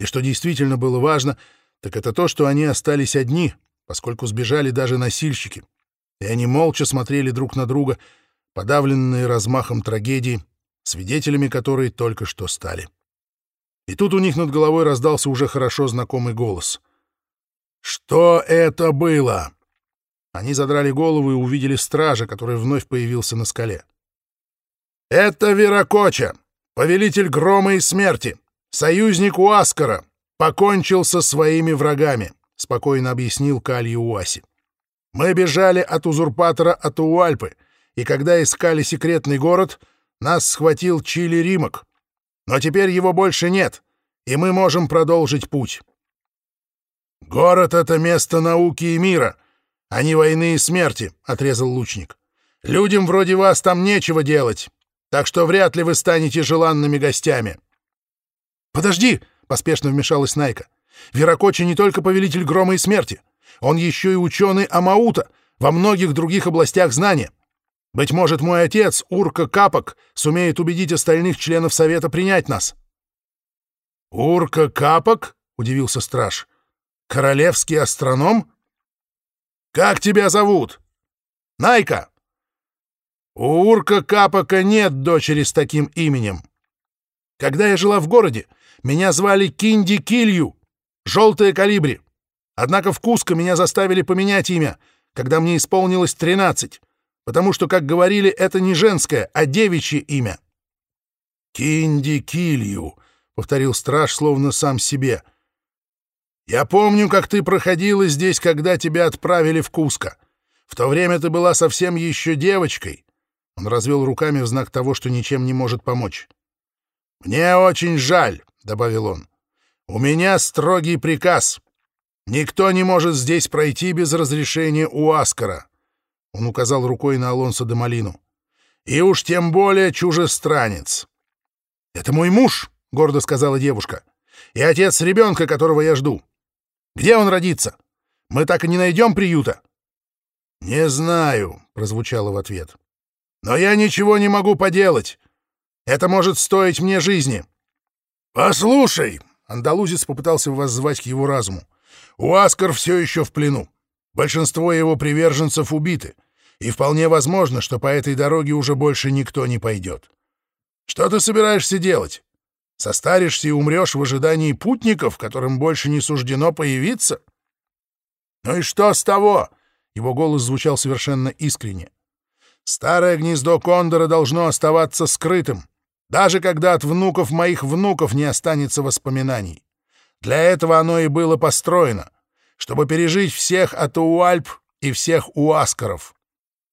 И что действительно было важно, так это то, что они остались одни, поскольку сбежали даже носильщики. И они молча смотрели друг на друга, подавленные размахом трагедии, свидетелями которой только что стали. И тут у них над головой раздался уже хорошо знакомый голос. «Что это было?» Они задрали голову и увидели стража, который вновь появился на скале. «Это Веракоча, повелитель грома и смерти, союзник Уаскара, покончил со своими врагами», — спокойно объяснил Калий Уаси. «Мы бежали от узурпатора Атуальпы, и когда искали секретный город, нас схватил Чили Римок. Но теперь его больше нет, и мы можем продолжить путь». «Город — это место науки и мира, а не войны и смерти», — отрезал лучник. «Людям вроде вас там нечего делать, так что вряд ли вы станете желанными гостями». «Подожди!» — поспешно вмешалась Найка. «Веракочи не только повелитель грома и смерти. Он еще и ученый Амаута во многих других областях знания. Быть может, мой отец, Урка Капок, сумеет убедить остальных членов Совета принять нас». «Урка Капок?» — удивился страж. «Королевский астроном? Как тебя зовут?» «Найка!» «У Урка Капока нет дочери с таким именем. Когда я жила в городе, меня звали Кинди Килью, желтая калибри. Однако в Куско меня заставили поменять имя, когда мне исполнилось тринадцать, потому что, как говорили, это не женское, а девичье имя. «Кинди Килью», — повторил страж, словно сам себе. «Я помню, как ты проходила здесь, когда тебя отправили в Куско. В то время ты была совсем еще девочкой». Он развел руками в знак того, что ничем не может помочь. «Мне очень жаль», — добавил он. «У меня строгий приказ. Никто не может здесь пройти без разрешения у Аскара». Он указал рукой на Алонсо де Малину. «И уж тем более чужестранец». «Это мой муж», — гордо сказала девушка, — «и отец ребенка, которого я жду. Где он родится? Мы так и не найдем приюта». «Не знаю», — прозвучало в ответ. «Но я ничего не могу поделать. Это может стоить мне жизни». «Послушай!» — андалузец попытался воззвать к его разуму. «Уаскар все еще в плену. Большинство его приверженцев убиты, и вполне возможно, что по этой дороге уже больше никто не пойдет. Что ты собираешься делать? Состаришься и умрешь в ожидании путников, которым больше не суждено появиться? Ну и что с того? Его голос звучал совершенно искренне. Старое гнездо Кондора должно оставаться скрытым даже когда от внуков моих внуков не останется воспоминаний. Для этого оно и было построено, чтобы пережить всех Атуальп и всех Уаскаров.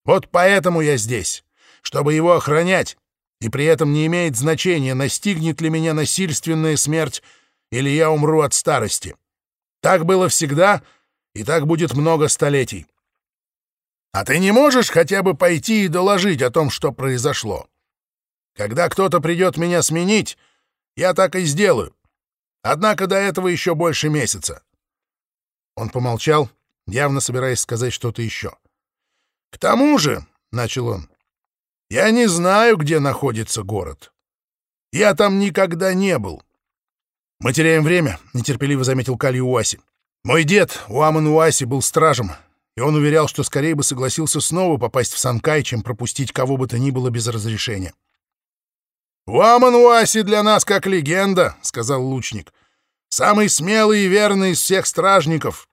Вот поэтому я здесь, чтобы его охранять, и при этом не имеет значения, настигнет ли меня насильственная смерть или я умру от старости. Так было всегда, и так будет много столетий. А ты не можешь хотя бы пойти и доложить о том, что произошло? Когда кто-то придет меня сменить, я так и сделаю. Однако до этого еще больше месяца. Он помолчал, явно собираясь сказать что-то еще. — К тому же, — начал он, — я не знаю, где находится город. Я там никогда не был. — Мы теряем время, — нетерпеливо заметил Кали Уаси. Мой дед, Уаман Уаси, был стражем, и он уверял, что скорее бы согласился снова попасть в Санкай, чем пропустить кого бы то ни было без разрешения. — «Уаман Уаси для нас как легенда», — сказал лучник. «Самый смелый и верный из всех стражников.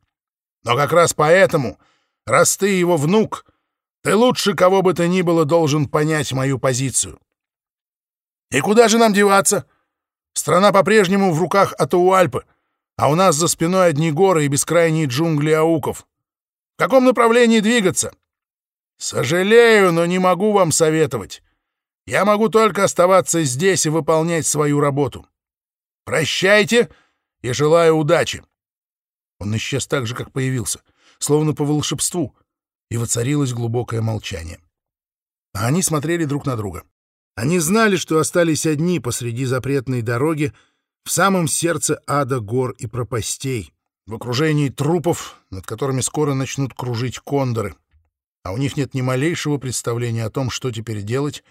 Но как раз поэтому, раз ты его внук, ты лучше кого бы то ни было должен понять мою позицию». «И куда же нам деваться? Страна по-прежнему в руках Атауальпы, а у нас за спиной одни горы и бескрайние джунгли ауков. В каком направлении двигаться?» «Сожалею, но не могу вам советовать. Я могу только оставаться здесь и выполнять свою работу. Прощайте и желаю удачи. Он исчез так же, как появился, словно по волшебству, и воцарилось глубокое молчание. А они смотрели друг на друга. Они знали, что остались одни посреди запретной дороги в самом сердце ада гор и пропастей, в окружении трупов, над которыми скоро начнут кружить кондоры, а у них нет ни малейшего представления о том, что теперь делать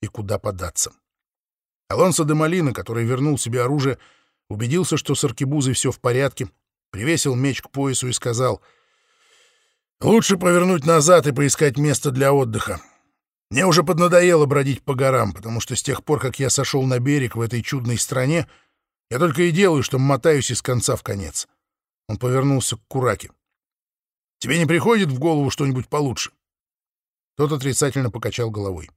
и куда податься. Алонсо де Малина, который вернул себе оружие, убедился, что с аркебузой все в порядке, привесил меч к поясу и сказал, «Лучше повернуть назад и поискать место для отдыха. Мне уже поднадоело бродить по горам, потому что с тех пор, как я сошел на берег в этой чудной стране, я только и делаю, что мотаюсь из конца в конец». Он повернулся к Кураке. «Тебе не приходит в голову что-нибудь получше?» Тот отрицательно покачал головой.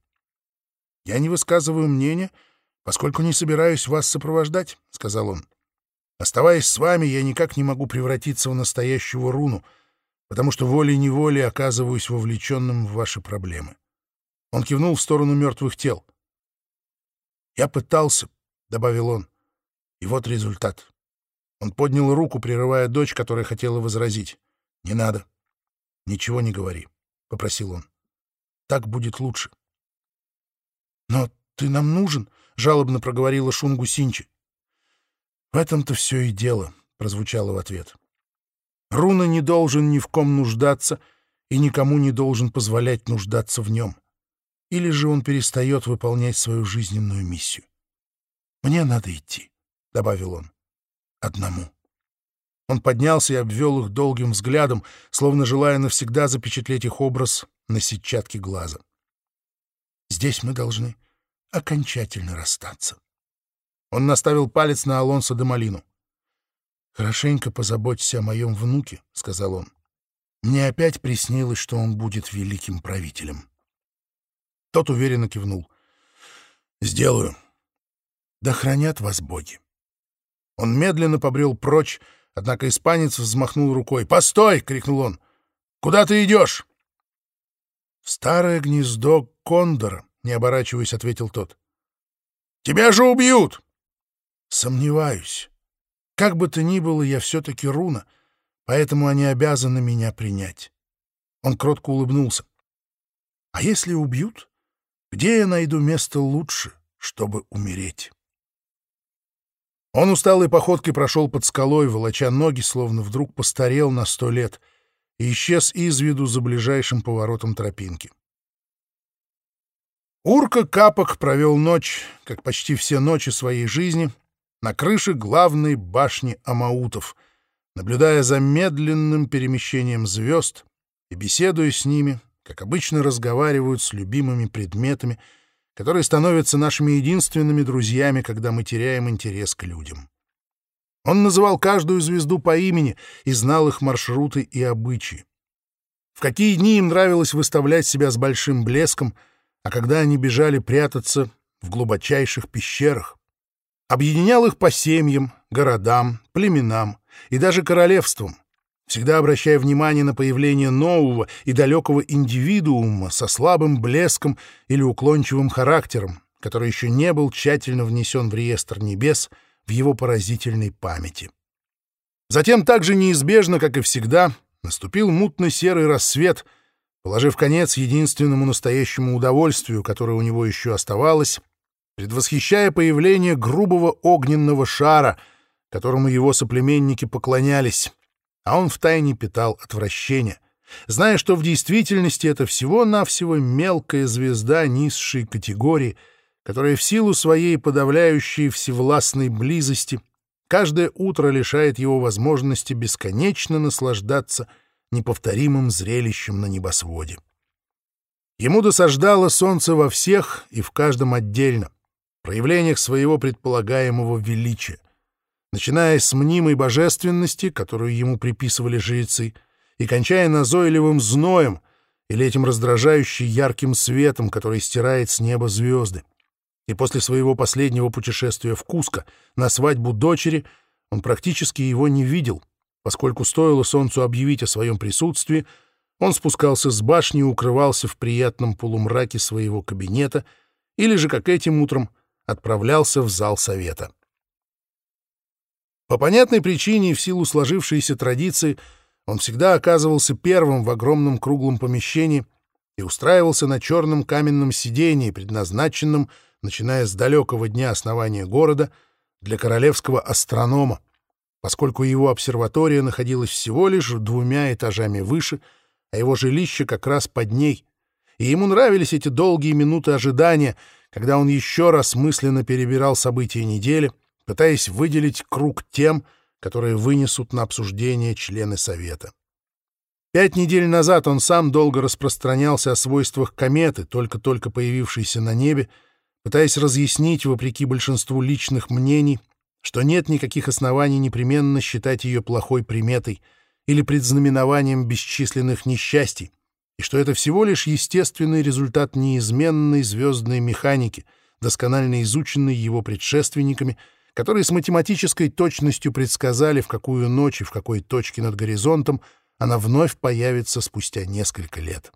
«Я не высказываю мнения, поскольку не собираюсь вас сопровождать», — сказал он. Оставаясь с вами, я никак не могу превратиться в настоящего руну, потому что волей-неволей оказываюсь вовлеченным в ваши проблемы. Он кивнул в сторону мертвых тел. «Я пытался», — добавил он, — «и вот результат». Он поднял руку, прерывая дочь, которая хотела возразить. «Не надо. Ничего не говори», — попросил он. «Так будет лучше». «Но ты нам нужен», — жалобно проговорила Шунгу Синчи. «В этом-то все и дело», — прозвучало в ответ. «Руна не должен ни в ком нуждаться и никому не должен позволять нуждаться в нем. Или же он перестает выполнять свою жизненную миссию. «Мне надо идти», — добавил он, — «одному». Он поднялся и обвел их долгим взглядом, словно желая навсегда запечатлеть их образ на сетчатке глаза. «Здесь мы должны окончательно расстаться». Он наставил палец на Алонсо де Малину. «Хорошенько позаботься о моем внуке», — сказал он. «Мне опять приснилось, что он будет великим правителем». Тот уверенно кивнул. «Сделаю. Да хранят вас боги». Он медленно побрел прочь, однако испанец взмахнул рукой. «Постой!» — крикнул он. «Куда ты идешь?» «В старое гнездо кондора», — не оборачиваясь, ответил тот. «Тебя же убьют!» Сомневаюсь. Как бы то ни было, я все-таки руна, поэтому они обязаны меня принять. Он кротко улыбнулся. А если убьют, где я найду место лучше, чтобы умереть? Он усталой походкой прошел под скалой, волоча ноги, словно вдруг постарел на сто лет, и исчез из виду за ближайшим поворотом тропинки. Урка Капок провел ночь, как почти все ночи своей жизни, на крыше главной башни Амаутов, наблюдая за медленным перемещением звезд и беседуя с ними, как обычно разговаривают с любимыми предметами, которые становятся нашими единственными друзьями, когда мы теряем интерес к людям. Он называл каждую звезду по имени и знал их маршруты и обычаи. В какие дни им нравилось выставлять себя с большим блеском, а когда они бежали прятаться в глубочайших пещерах объединял их по семьям, городам, племенам и даже королевствам, всегда обращая внимание на появление нового и далекого индивидуума со слабым блеском или уклончивым характером, который еще не был тщательно внесен в реестр небес в его поразительной памяти. Затем также неизбежно, как и всегда, наступил мутно-серый рассвет, положив конец единственному настоящему удовольствию, которое у него еще оставалось предвосхищая появление грубого огненного шара, которому его соплеменники поклонялись, а он втайне питал отвращение, зная, что в действительности это всего-навсего мелкая звезда низшей категории, которая в силу своей подавляющей всевластной близости каждое утро лишает его возможности бесконечно наслаждаться неповторимым зрелищем на небосводе. Ему досаждало солнце во всех и в каждом отдельно — проявлениях своего предполагаемого величия, начиная с мнимой божественности, которую ему приписывали жрецы, и кончая назойливым зноем или этим раздражающим ярким светом, который стирает с неба звезды. И после своего последнего путешествия в Куско на свадьбу дочери он практически его не видел, поскольку стоило солнцу объявить о своем присутствии, он спускался с башни и укрывался в приятном полумраке своего кабинета — или же, как этим утром, отправлялся в зал совета. По понятной причине и в силу сложившейся традиции он всегда оказывался первым в огромном круглом помещении и устраивался на черном каменном сидении, предназначенном, начиная с далекого дня основания города, для королевского астронома, поскольку его обсерватория находилась всего лишь двумя этажами выше, а его жилище как раз под ней, и ему нравились эти долгие минуты ожидания, когда он еще раз мысленно перебирал события недели, пытаясь выделить круг тем, которые вынесут на обсуждение члены Совета. Пять недель назад он сам долго распространялся о свойствах кометы, только-только появившейся на небе, пытаясь разъяснить, вопреки большинству личных мнений, что нет никаких оснований непременно считать ее плохой приметой или предзнаменованием бесчисленных несчастий, и что это всего лишь естественный результат неизменной звездной механики, досконально изученной его предшественниками, которые с математической точностью предсказали, в какую ночь и в какой точке над горизонтом она вновь появится спустя несколько лет.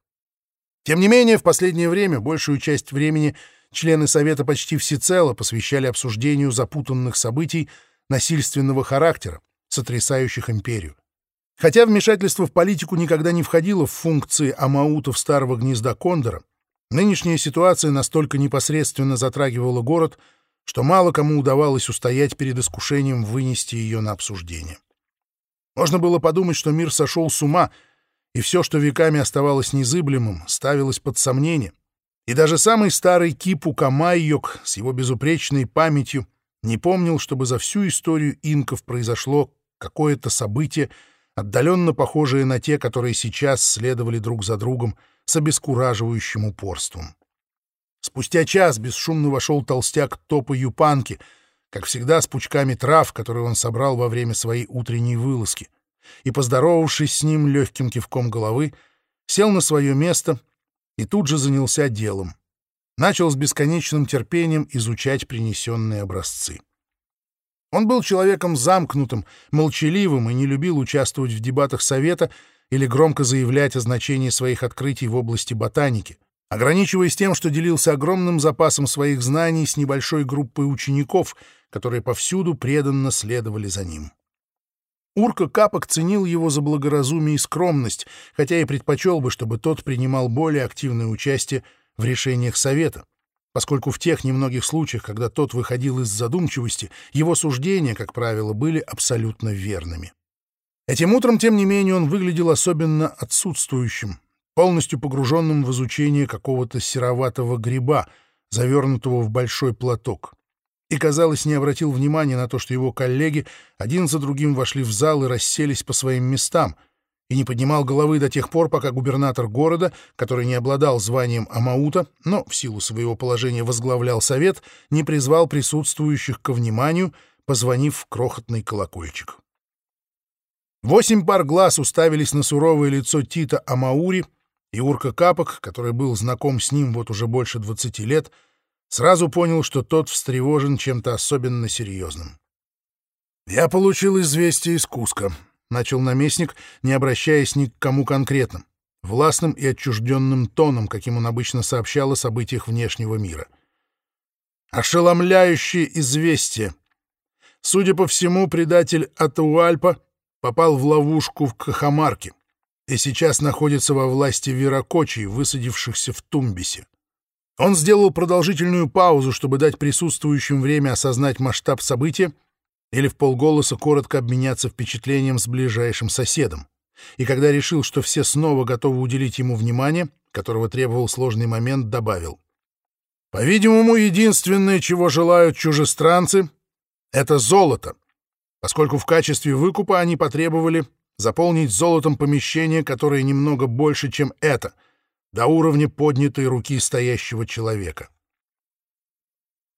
Тем не менее, в последнее время большую часть времени члены Совета почти всецело посвящали обсуждению запутанных событий насильственного характера, сотрясающих империю. Хотя вмешательство в политику никогда не входило в функции амаутов старого гнезда Кондора, нынешняя ситуация настолько непосредственно затрагивала город, что мало кому удавалось устоять перед искушением вынести ее на обсуждение. Можно было подумать, что мир сошел с ума, и все, что веками оставалось незыблемым, ставилось под сомнение. И даже самый старый Кипу Камайок с его безупречной памятью не помнил, чтобы за всю историю инков произошло какое-то событие, отдаленно похожие на те, которые сейчас следовали друг за другом с обескураживающим упорством. Спустя час бесшумно вошел толстяк Топа Юпанки, как всегда с пучками трав, которые он собрал во время своей утренней вылазки, и, поздоровавшись с ним легким кивком головы, сел на свое место и тут же занялся делом. Начал с бесконечным терпением изучать принесенные образцы. Он был человеком замкнутым, молчаливым и не любил участвовать в дебатах Совета или громко заявлять о значении своих открытий в области ботаники, ограничиваясь тем, что делился огромным запасом своих знаний с небольшой группой учеников, которые повсюду преданно следовали за ним. Урка Капок ценил его за благоразумие и скромность, хотя и предпочел бы, чтобы тот принимал более активное участие в решениях Совета, поскольку в тех немногих случаях, когда тот выходил из задумчивости, его суждения, как правило, были абсолютно верными. Этим утром, тем не менее, он выглядел особенно отсутствующим, полностью погруженным в изучение какого-то сероватого гриба, завернутого в большой платок. И, казалось, не обратил внимания на то, что его коллеги один за другим вошли в зал и расселись по своим местам, и не поднимал головы до тех пор, пока губернатор города, который не обладал званием Амаута, но в силу своего положения возглавлял совет, не призвал присутствующих ко вниманию, позвонив в крохотный колокольчик. Восемь пар глаз уставились на суровое лицо Тита Амаури, и Урка Капок, который был знаком с ним вот уже больше двадцати лет, сразу понял, что тот встревожен чем-то особенно серьезным. «Я получил известие из Куска», — начал наместник, не обращаясь ни к кому конкретно, властным и отчужденным тоном, каким он обычно сообщал о событиях внешнего мира. «Ошеломляющее известие. Судя по всему, предатель Атауальпа попал в ловушку в Кахамарке и сейчас находится во власти Веракочи, высадившихся в Тумбисе. Он сделал продолжительную паузу, чтобы дать присутствующим время осознать масштаб события, или в полголоса коротко обменяться впечатлением с ближайшим соседом. И когда решил, что все снова готовы уделить ему внимание, которого требовал сложный момент, добавил. «По-видимому, единственное, чего желают чужестранцы, — это золото, поскольку в качестве выкупа они потребовали заполнить золотом помещение, которое немного больше, чем это, до уровня поднятой руки стоящего человека».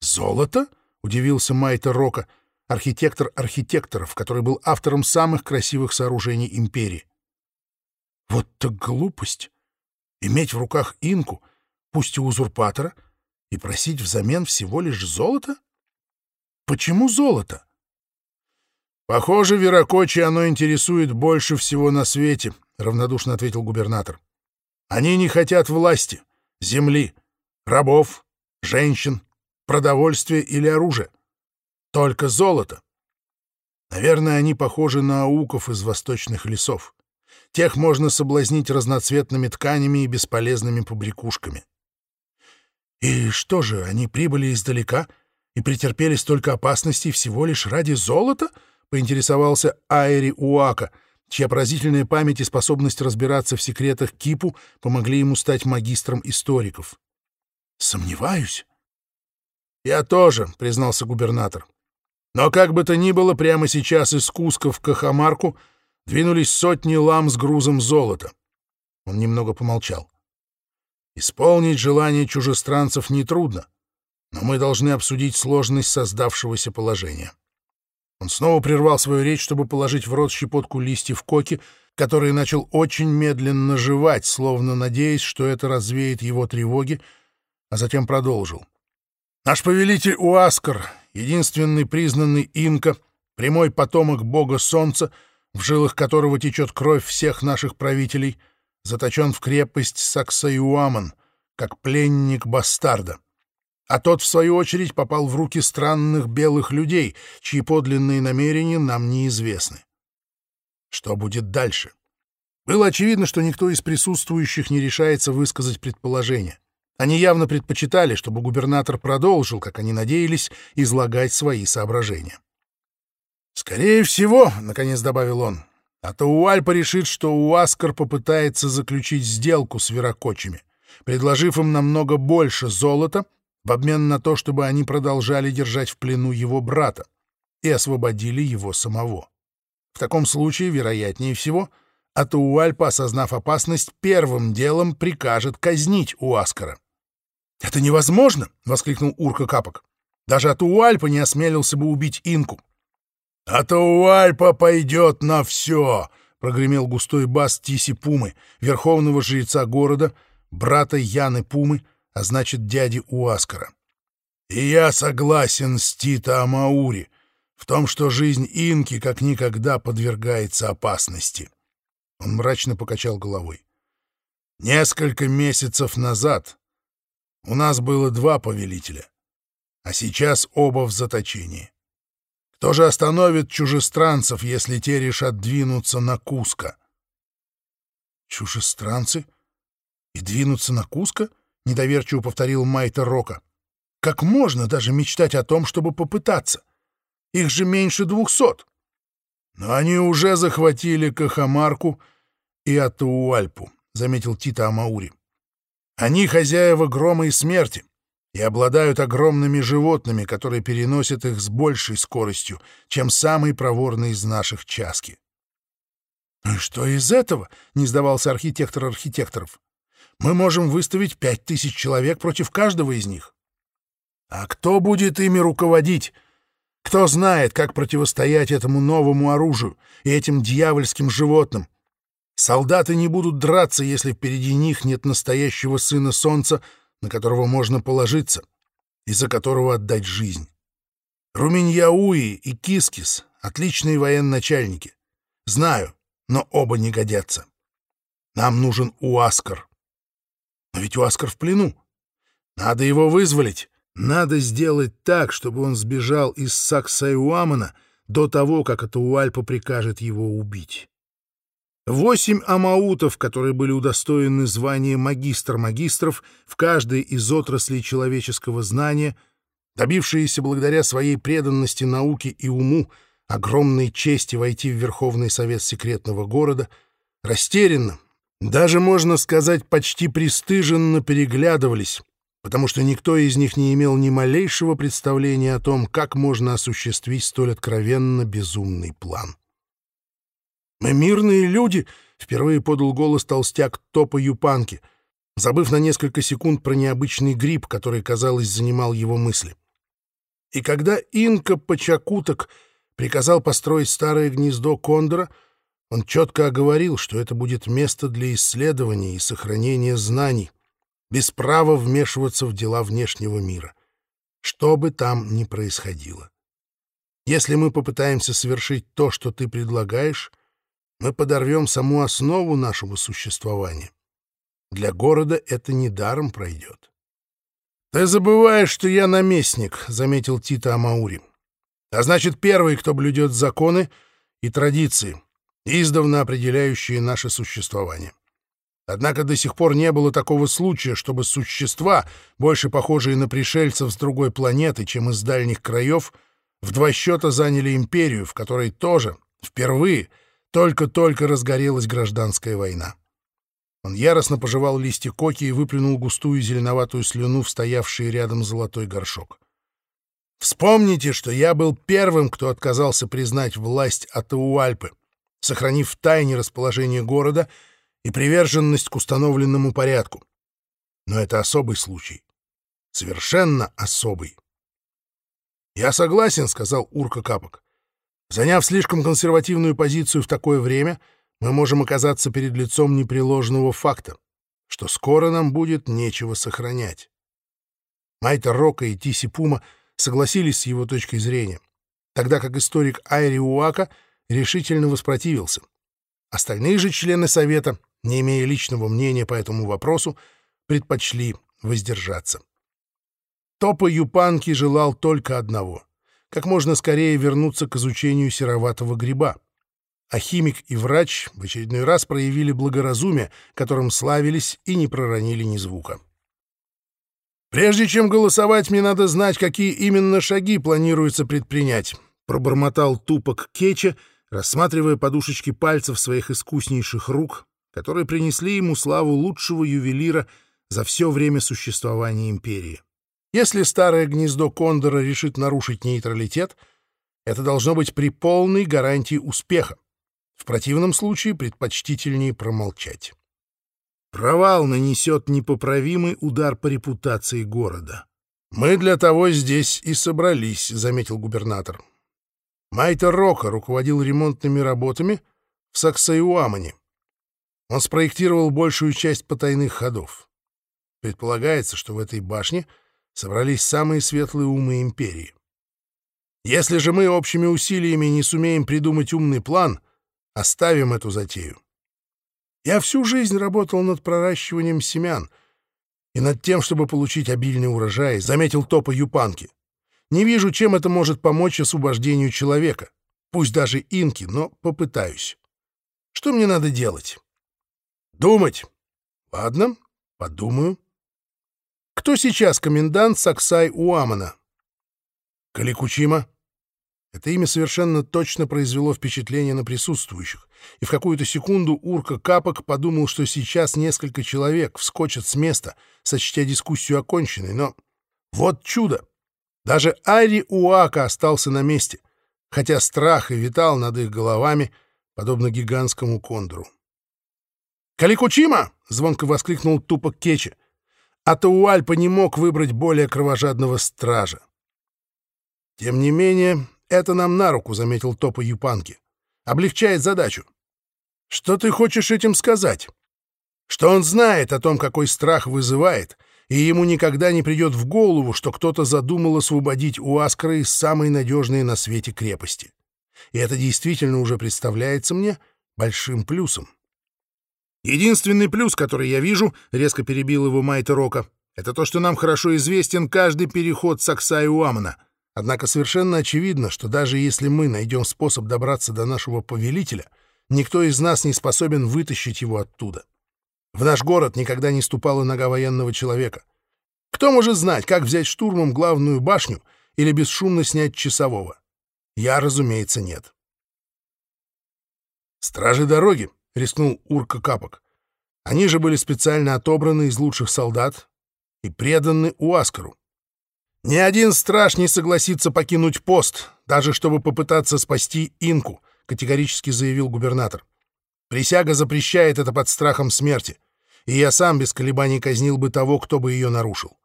«Золото?» — удивился Майта Рока — архитектор архитекторов, который был автором самых красивых сооружений империи. Вот так глупость! Иметь в руках инку, пусть и узурпатора, и просить взамен всего лишь золото? Почему золото? Похоже, Веракочи оно интересует больше всего на свете, равнодушно ответил губернатор. Они не хотят власти, земли, рабов женщин, продовольствие или оружие. Только золото. Наверное, они похожи на ауков из восточных лесов. Тех можно соблазнить разноцветными тканями и бесполезными побрякушками. И что же, они прибыли издалека и претерпели столько опасностей всего лишь ради золота? — поинтересовался Айри Уака, чья поразительная память и способность разбираться в секретах Кипу помогли ему стать магистром историков. «Сомневаюсь». «Я тоже», — признался губернатор. «Но как бы то ни было, прямо сейчас из Куска в Кахамарку двинулись сотни лам с грузом золота». Он немного помолчал. «Исполнить желание чужестранцев нетрудно, но мы должны обсудить сложность создавшегося положения». Он снова прервал свою речь, чтобы положить в рот щепотку листьев коки, который начал очень медленно жевать, словно надеясь, что это развеет его тревоги, а затем продолжил. «Наш повелитель Уаскар, единственный признанный инка, прямой потомок бога солнца, в жилах которого течет кровь всех наших правителей, заточен в крепость Саксаюаман, как пленник бастарда а тот, в свою очередь, попал в руки странных белых людей, чьи подлинные намерения нам неизвестны. Что будет дальше? Было очевидно, что никто из присутствующих не решается высказать предположение. Они явно предпочитали, чтобы губернатор продолжил, как они надеялись, излагать свои соображения. «Скорее всего», — наконец добавил он, — «а то Уальпа решит, что Уаскар попытается заключить сделку с веракочами, предложив им намного больше золота — в обмен на то, чтобы они продолжали держать в плену его брата и освободили его самого. В таком случае, вероятнее всего, Атауальпа, осознав опасность, первым делом прикажет казнить Уаскара. «Это невозможно!» — воскликнул Урка Капок. «Даже Атауальпа не осмелился бы убить Инку». «Атауальпа пойдет на все!» — прогремел густой бас Тиси Пумы, верховного жреца города, брата Яны Пумы, а значит, дяди Уаскара. И я согласен с Тита Амаури в том, что жизнь инки как никогда подвергается опасности. Он мрачно покачал головой. Несколько месяцев назад у нас было два повелителя, а сейчас оба в заточении. Кто же остановит чужестранцев, если те решат двинуться на Куско? Чужестранцы? И двинуться на Куско? недоверчиво повторил Майта Рока. Как можно даже мечтать о том, чтобы попытаться? Их же меньше двухсот. Но они уже захватили Кахамарку и Атауальпу, заметил Тита Амаури. Они хозяева грома и смерти и обладают огромными животными, которые переносят их с большей скоростью, чем самый проворный из наших часки. «Ну и что из этого?» — не сдавался архитектор архитекторов мы можем выставить пять тысяч человек против каждого из них. А кто будет ими руководить? Кто знает, как противостоять этому новому оружию и этим дьявольским животным? Солдаты не будут драться, если впереди них нет настоящего сына солнца, на которого можно положиться и за которого отдать жизнь. Руминьяуи и Кискис — отличные военачальники. Знаю, но оба не годятся. Нам нужен Уаскар. Но ведь Уаскар в плену. Надо его вызволить. Надо сделать так, чтобы он сбежал из Саксайуамана до того, как Атауальпа прикажет его убить. Восемь амаутов, которые были удостоены звания магистр магистров в каждой из отраслей человеческого знания, добившиеся благодаря своей преданности науке и уму огромной чести войти в Верховный Совет секретного города, растерянно, даже, можно сказать, почти пристыженно переглядывались, потому что никто из них не имел ни малейшего представления о том, как можно осуществить столь откровенно безумный план. «Мы мирные люди», — впервые подал голос толстяк Топа Юпанки, забыв на несколько секунд про необычный гриб, который, казалось, занимал его мысли. И когда инка Пачакуток приказал построить старое гнездо кондора — он четко оговорил, что это будет место для исследований и сохранения знаний, без права вмешиваться в дела внешнего мира, что бы там ни происходило. Если мы попытаемся совершить то, что ты предлагаешь, мы подорвем саму основу нашего существования. Для города это недаром пройдет. «Ты забываешь, что я наместник», — заметил Тита Амаури. «А значит, первый, кто блюдет законы и традиции, издавна определяющие наше существование. Однако до сих пор не было такого случая, чтобы существа, больше похожие на пришельцев с другой планеты, чем из дальних краев, в два счета заняли империю, в которой тоже, впервые, только-только разгорелась гражданская война. Он яростно пожевал листья коки и выплюнул густую зеленоватую слюну в стоявший рядом золотой горшок. «Вспомните, что я был первым, кто отказался признать власть Атауальпы, сохранив в тайне расположение города и приверженность к установленному порядку. Но это особый случай. Совершенно особый. «Я согласен», — сказал Урка Капок. «Заняв слишком консервативную позицию в такое время, мы можем оказаться перед лицом непреложного факта, что скоро нам будет нечего сохранять». Майта Рока и Тиси Пума согласились с его точкой зрения, тогда как историк Айри Уака решительно воспротивился. Остальные же члены Совета, не имея личного мнения по этому вопросу, предпочли воздержаться. Топа Юпанки желал только одного — как можно скорее вернуться к изучению сероватого гриба. А химик и врач в очередной раз проявили благоразумие, которым славились и не проронили ни звука. «Прежде чем голосовать, мне надо знать, какие именно шаги планируется предпринять», — пробормотал тупок Кеча, рассматривая подушечки пальцев своих искуснейших рук, которые принесли ему славу лучшего ювелира за все время существования империи. Если старое гнездо Кондора решит нарушить нейтралитет, это должно быть при полной гарантии успеха. В противном случае предпочтительнее промолчать. Провал нанесет непоправимый удар по репутации города. «Мы для того здесь и собрались», — заметил губернатор. Майтер Рока руководил ремонтными работами в Саксаюамане. Он спроектировал большую часть потайных ходов. Предполагается, что в этой башне — собрались самые светлые умы империи. Если же мы общими усилиями не сумеем придумать умный план, оставим эту затею. Я всю жизнь работал над проращиванием семян и над тем, чтобы получить обильный урожай, заметил топа Юпанки. Не вижу, чем это может помочь освобождению человека. Пусть даже инки, но попытаюсь. Что мне надо делать? Думать. Ладно, подумаю. Кто сейчас комендант Саксай Уамана? Каликучима. Это имя совершенно точно произвело впечатление на присутствующих, и в какую-то секунду Урка Капок подумал, что сейчас несколько человек вскочат с места, сочтя дискуссию оконченной, но вот чудо! Даже Айри Уака остался на месте, хотя страх и витал над их головами, подобно гигантскому кондору. «Каликучима!» — звонко воскликнул тупо Кечи — а Тауальпа не мог выбрать более кровожадного стража. Тем не менее, это нам на руку, заметил Топа Юпанки. Облегчает задачу. Что ты хочешь этим сказать? Что он знает о том, какой страх вызывает, и ему никогда не придет в голову, что кто-то задумал освободить Уаскара из самой надежной на свете крепости. И это действительно уже представляется мне большим плюсом. Единственный плюс, который я вижу, — резко перебил его Майта Рока, — это то, что нам хорошо известен каждый переход Сакса и Уамана. Однако совершенно очевидно, что даже если мы найдем способ добраться до нашего повелителя, никто из нас не способен вытащить его оттуда. В наш город никогда не ступала нога военного человека. Кто может знать, как взять штурмом главную башню или бесшумно снять часового? Я, разумеется, нет. «Стражи дороги», — рискнул Урка Капок. Они же были специально отобраны из лучших солдат и преданы Уаскару. Ни один страж не согласится покинуть пост, даже чтобы попытаться спасти инку, категорически заявил губернатор. Присяга запрещает это под страхом смерти, и я сам без колебаний казнил бы того, кто бы ее нарушил.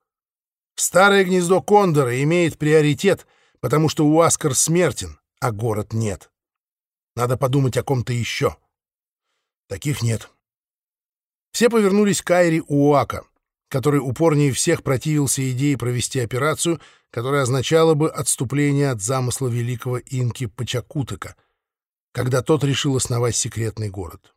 Старое гнездо Кондора имеет приоритет, потому что Уаскар смертен, а город нет. Надо подумать о ком-то еще. Таких нет. Все повернулись к Айри Уака, который упорнее всех противился идее провести операцию, которая означала бы отступление от замысла великого инки Пачакутыка, когда тот решил основать секретный город.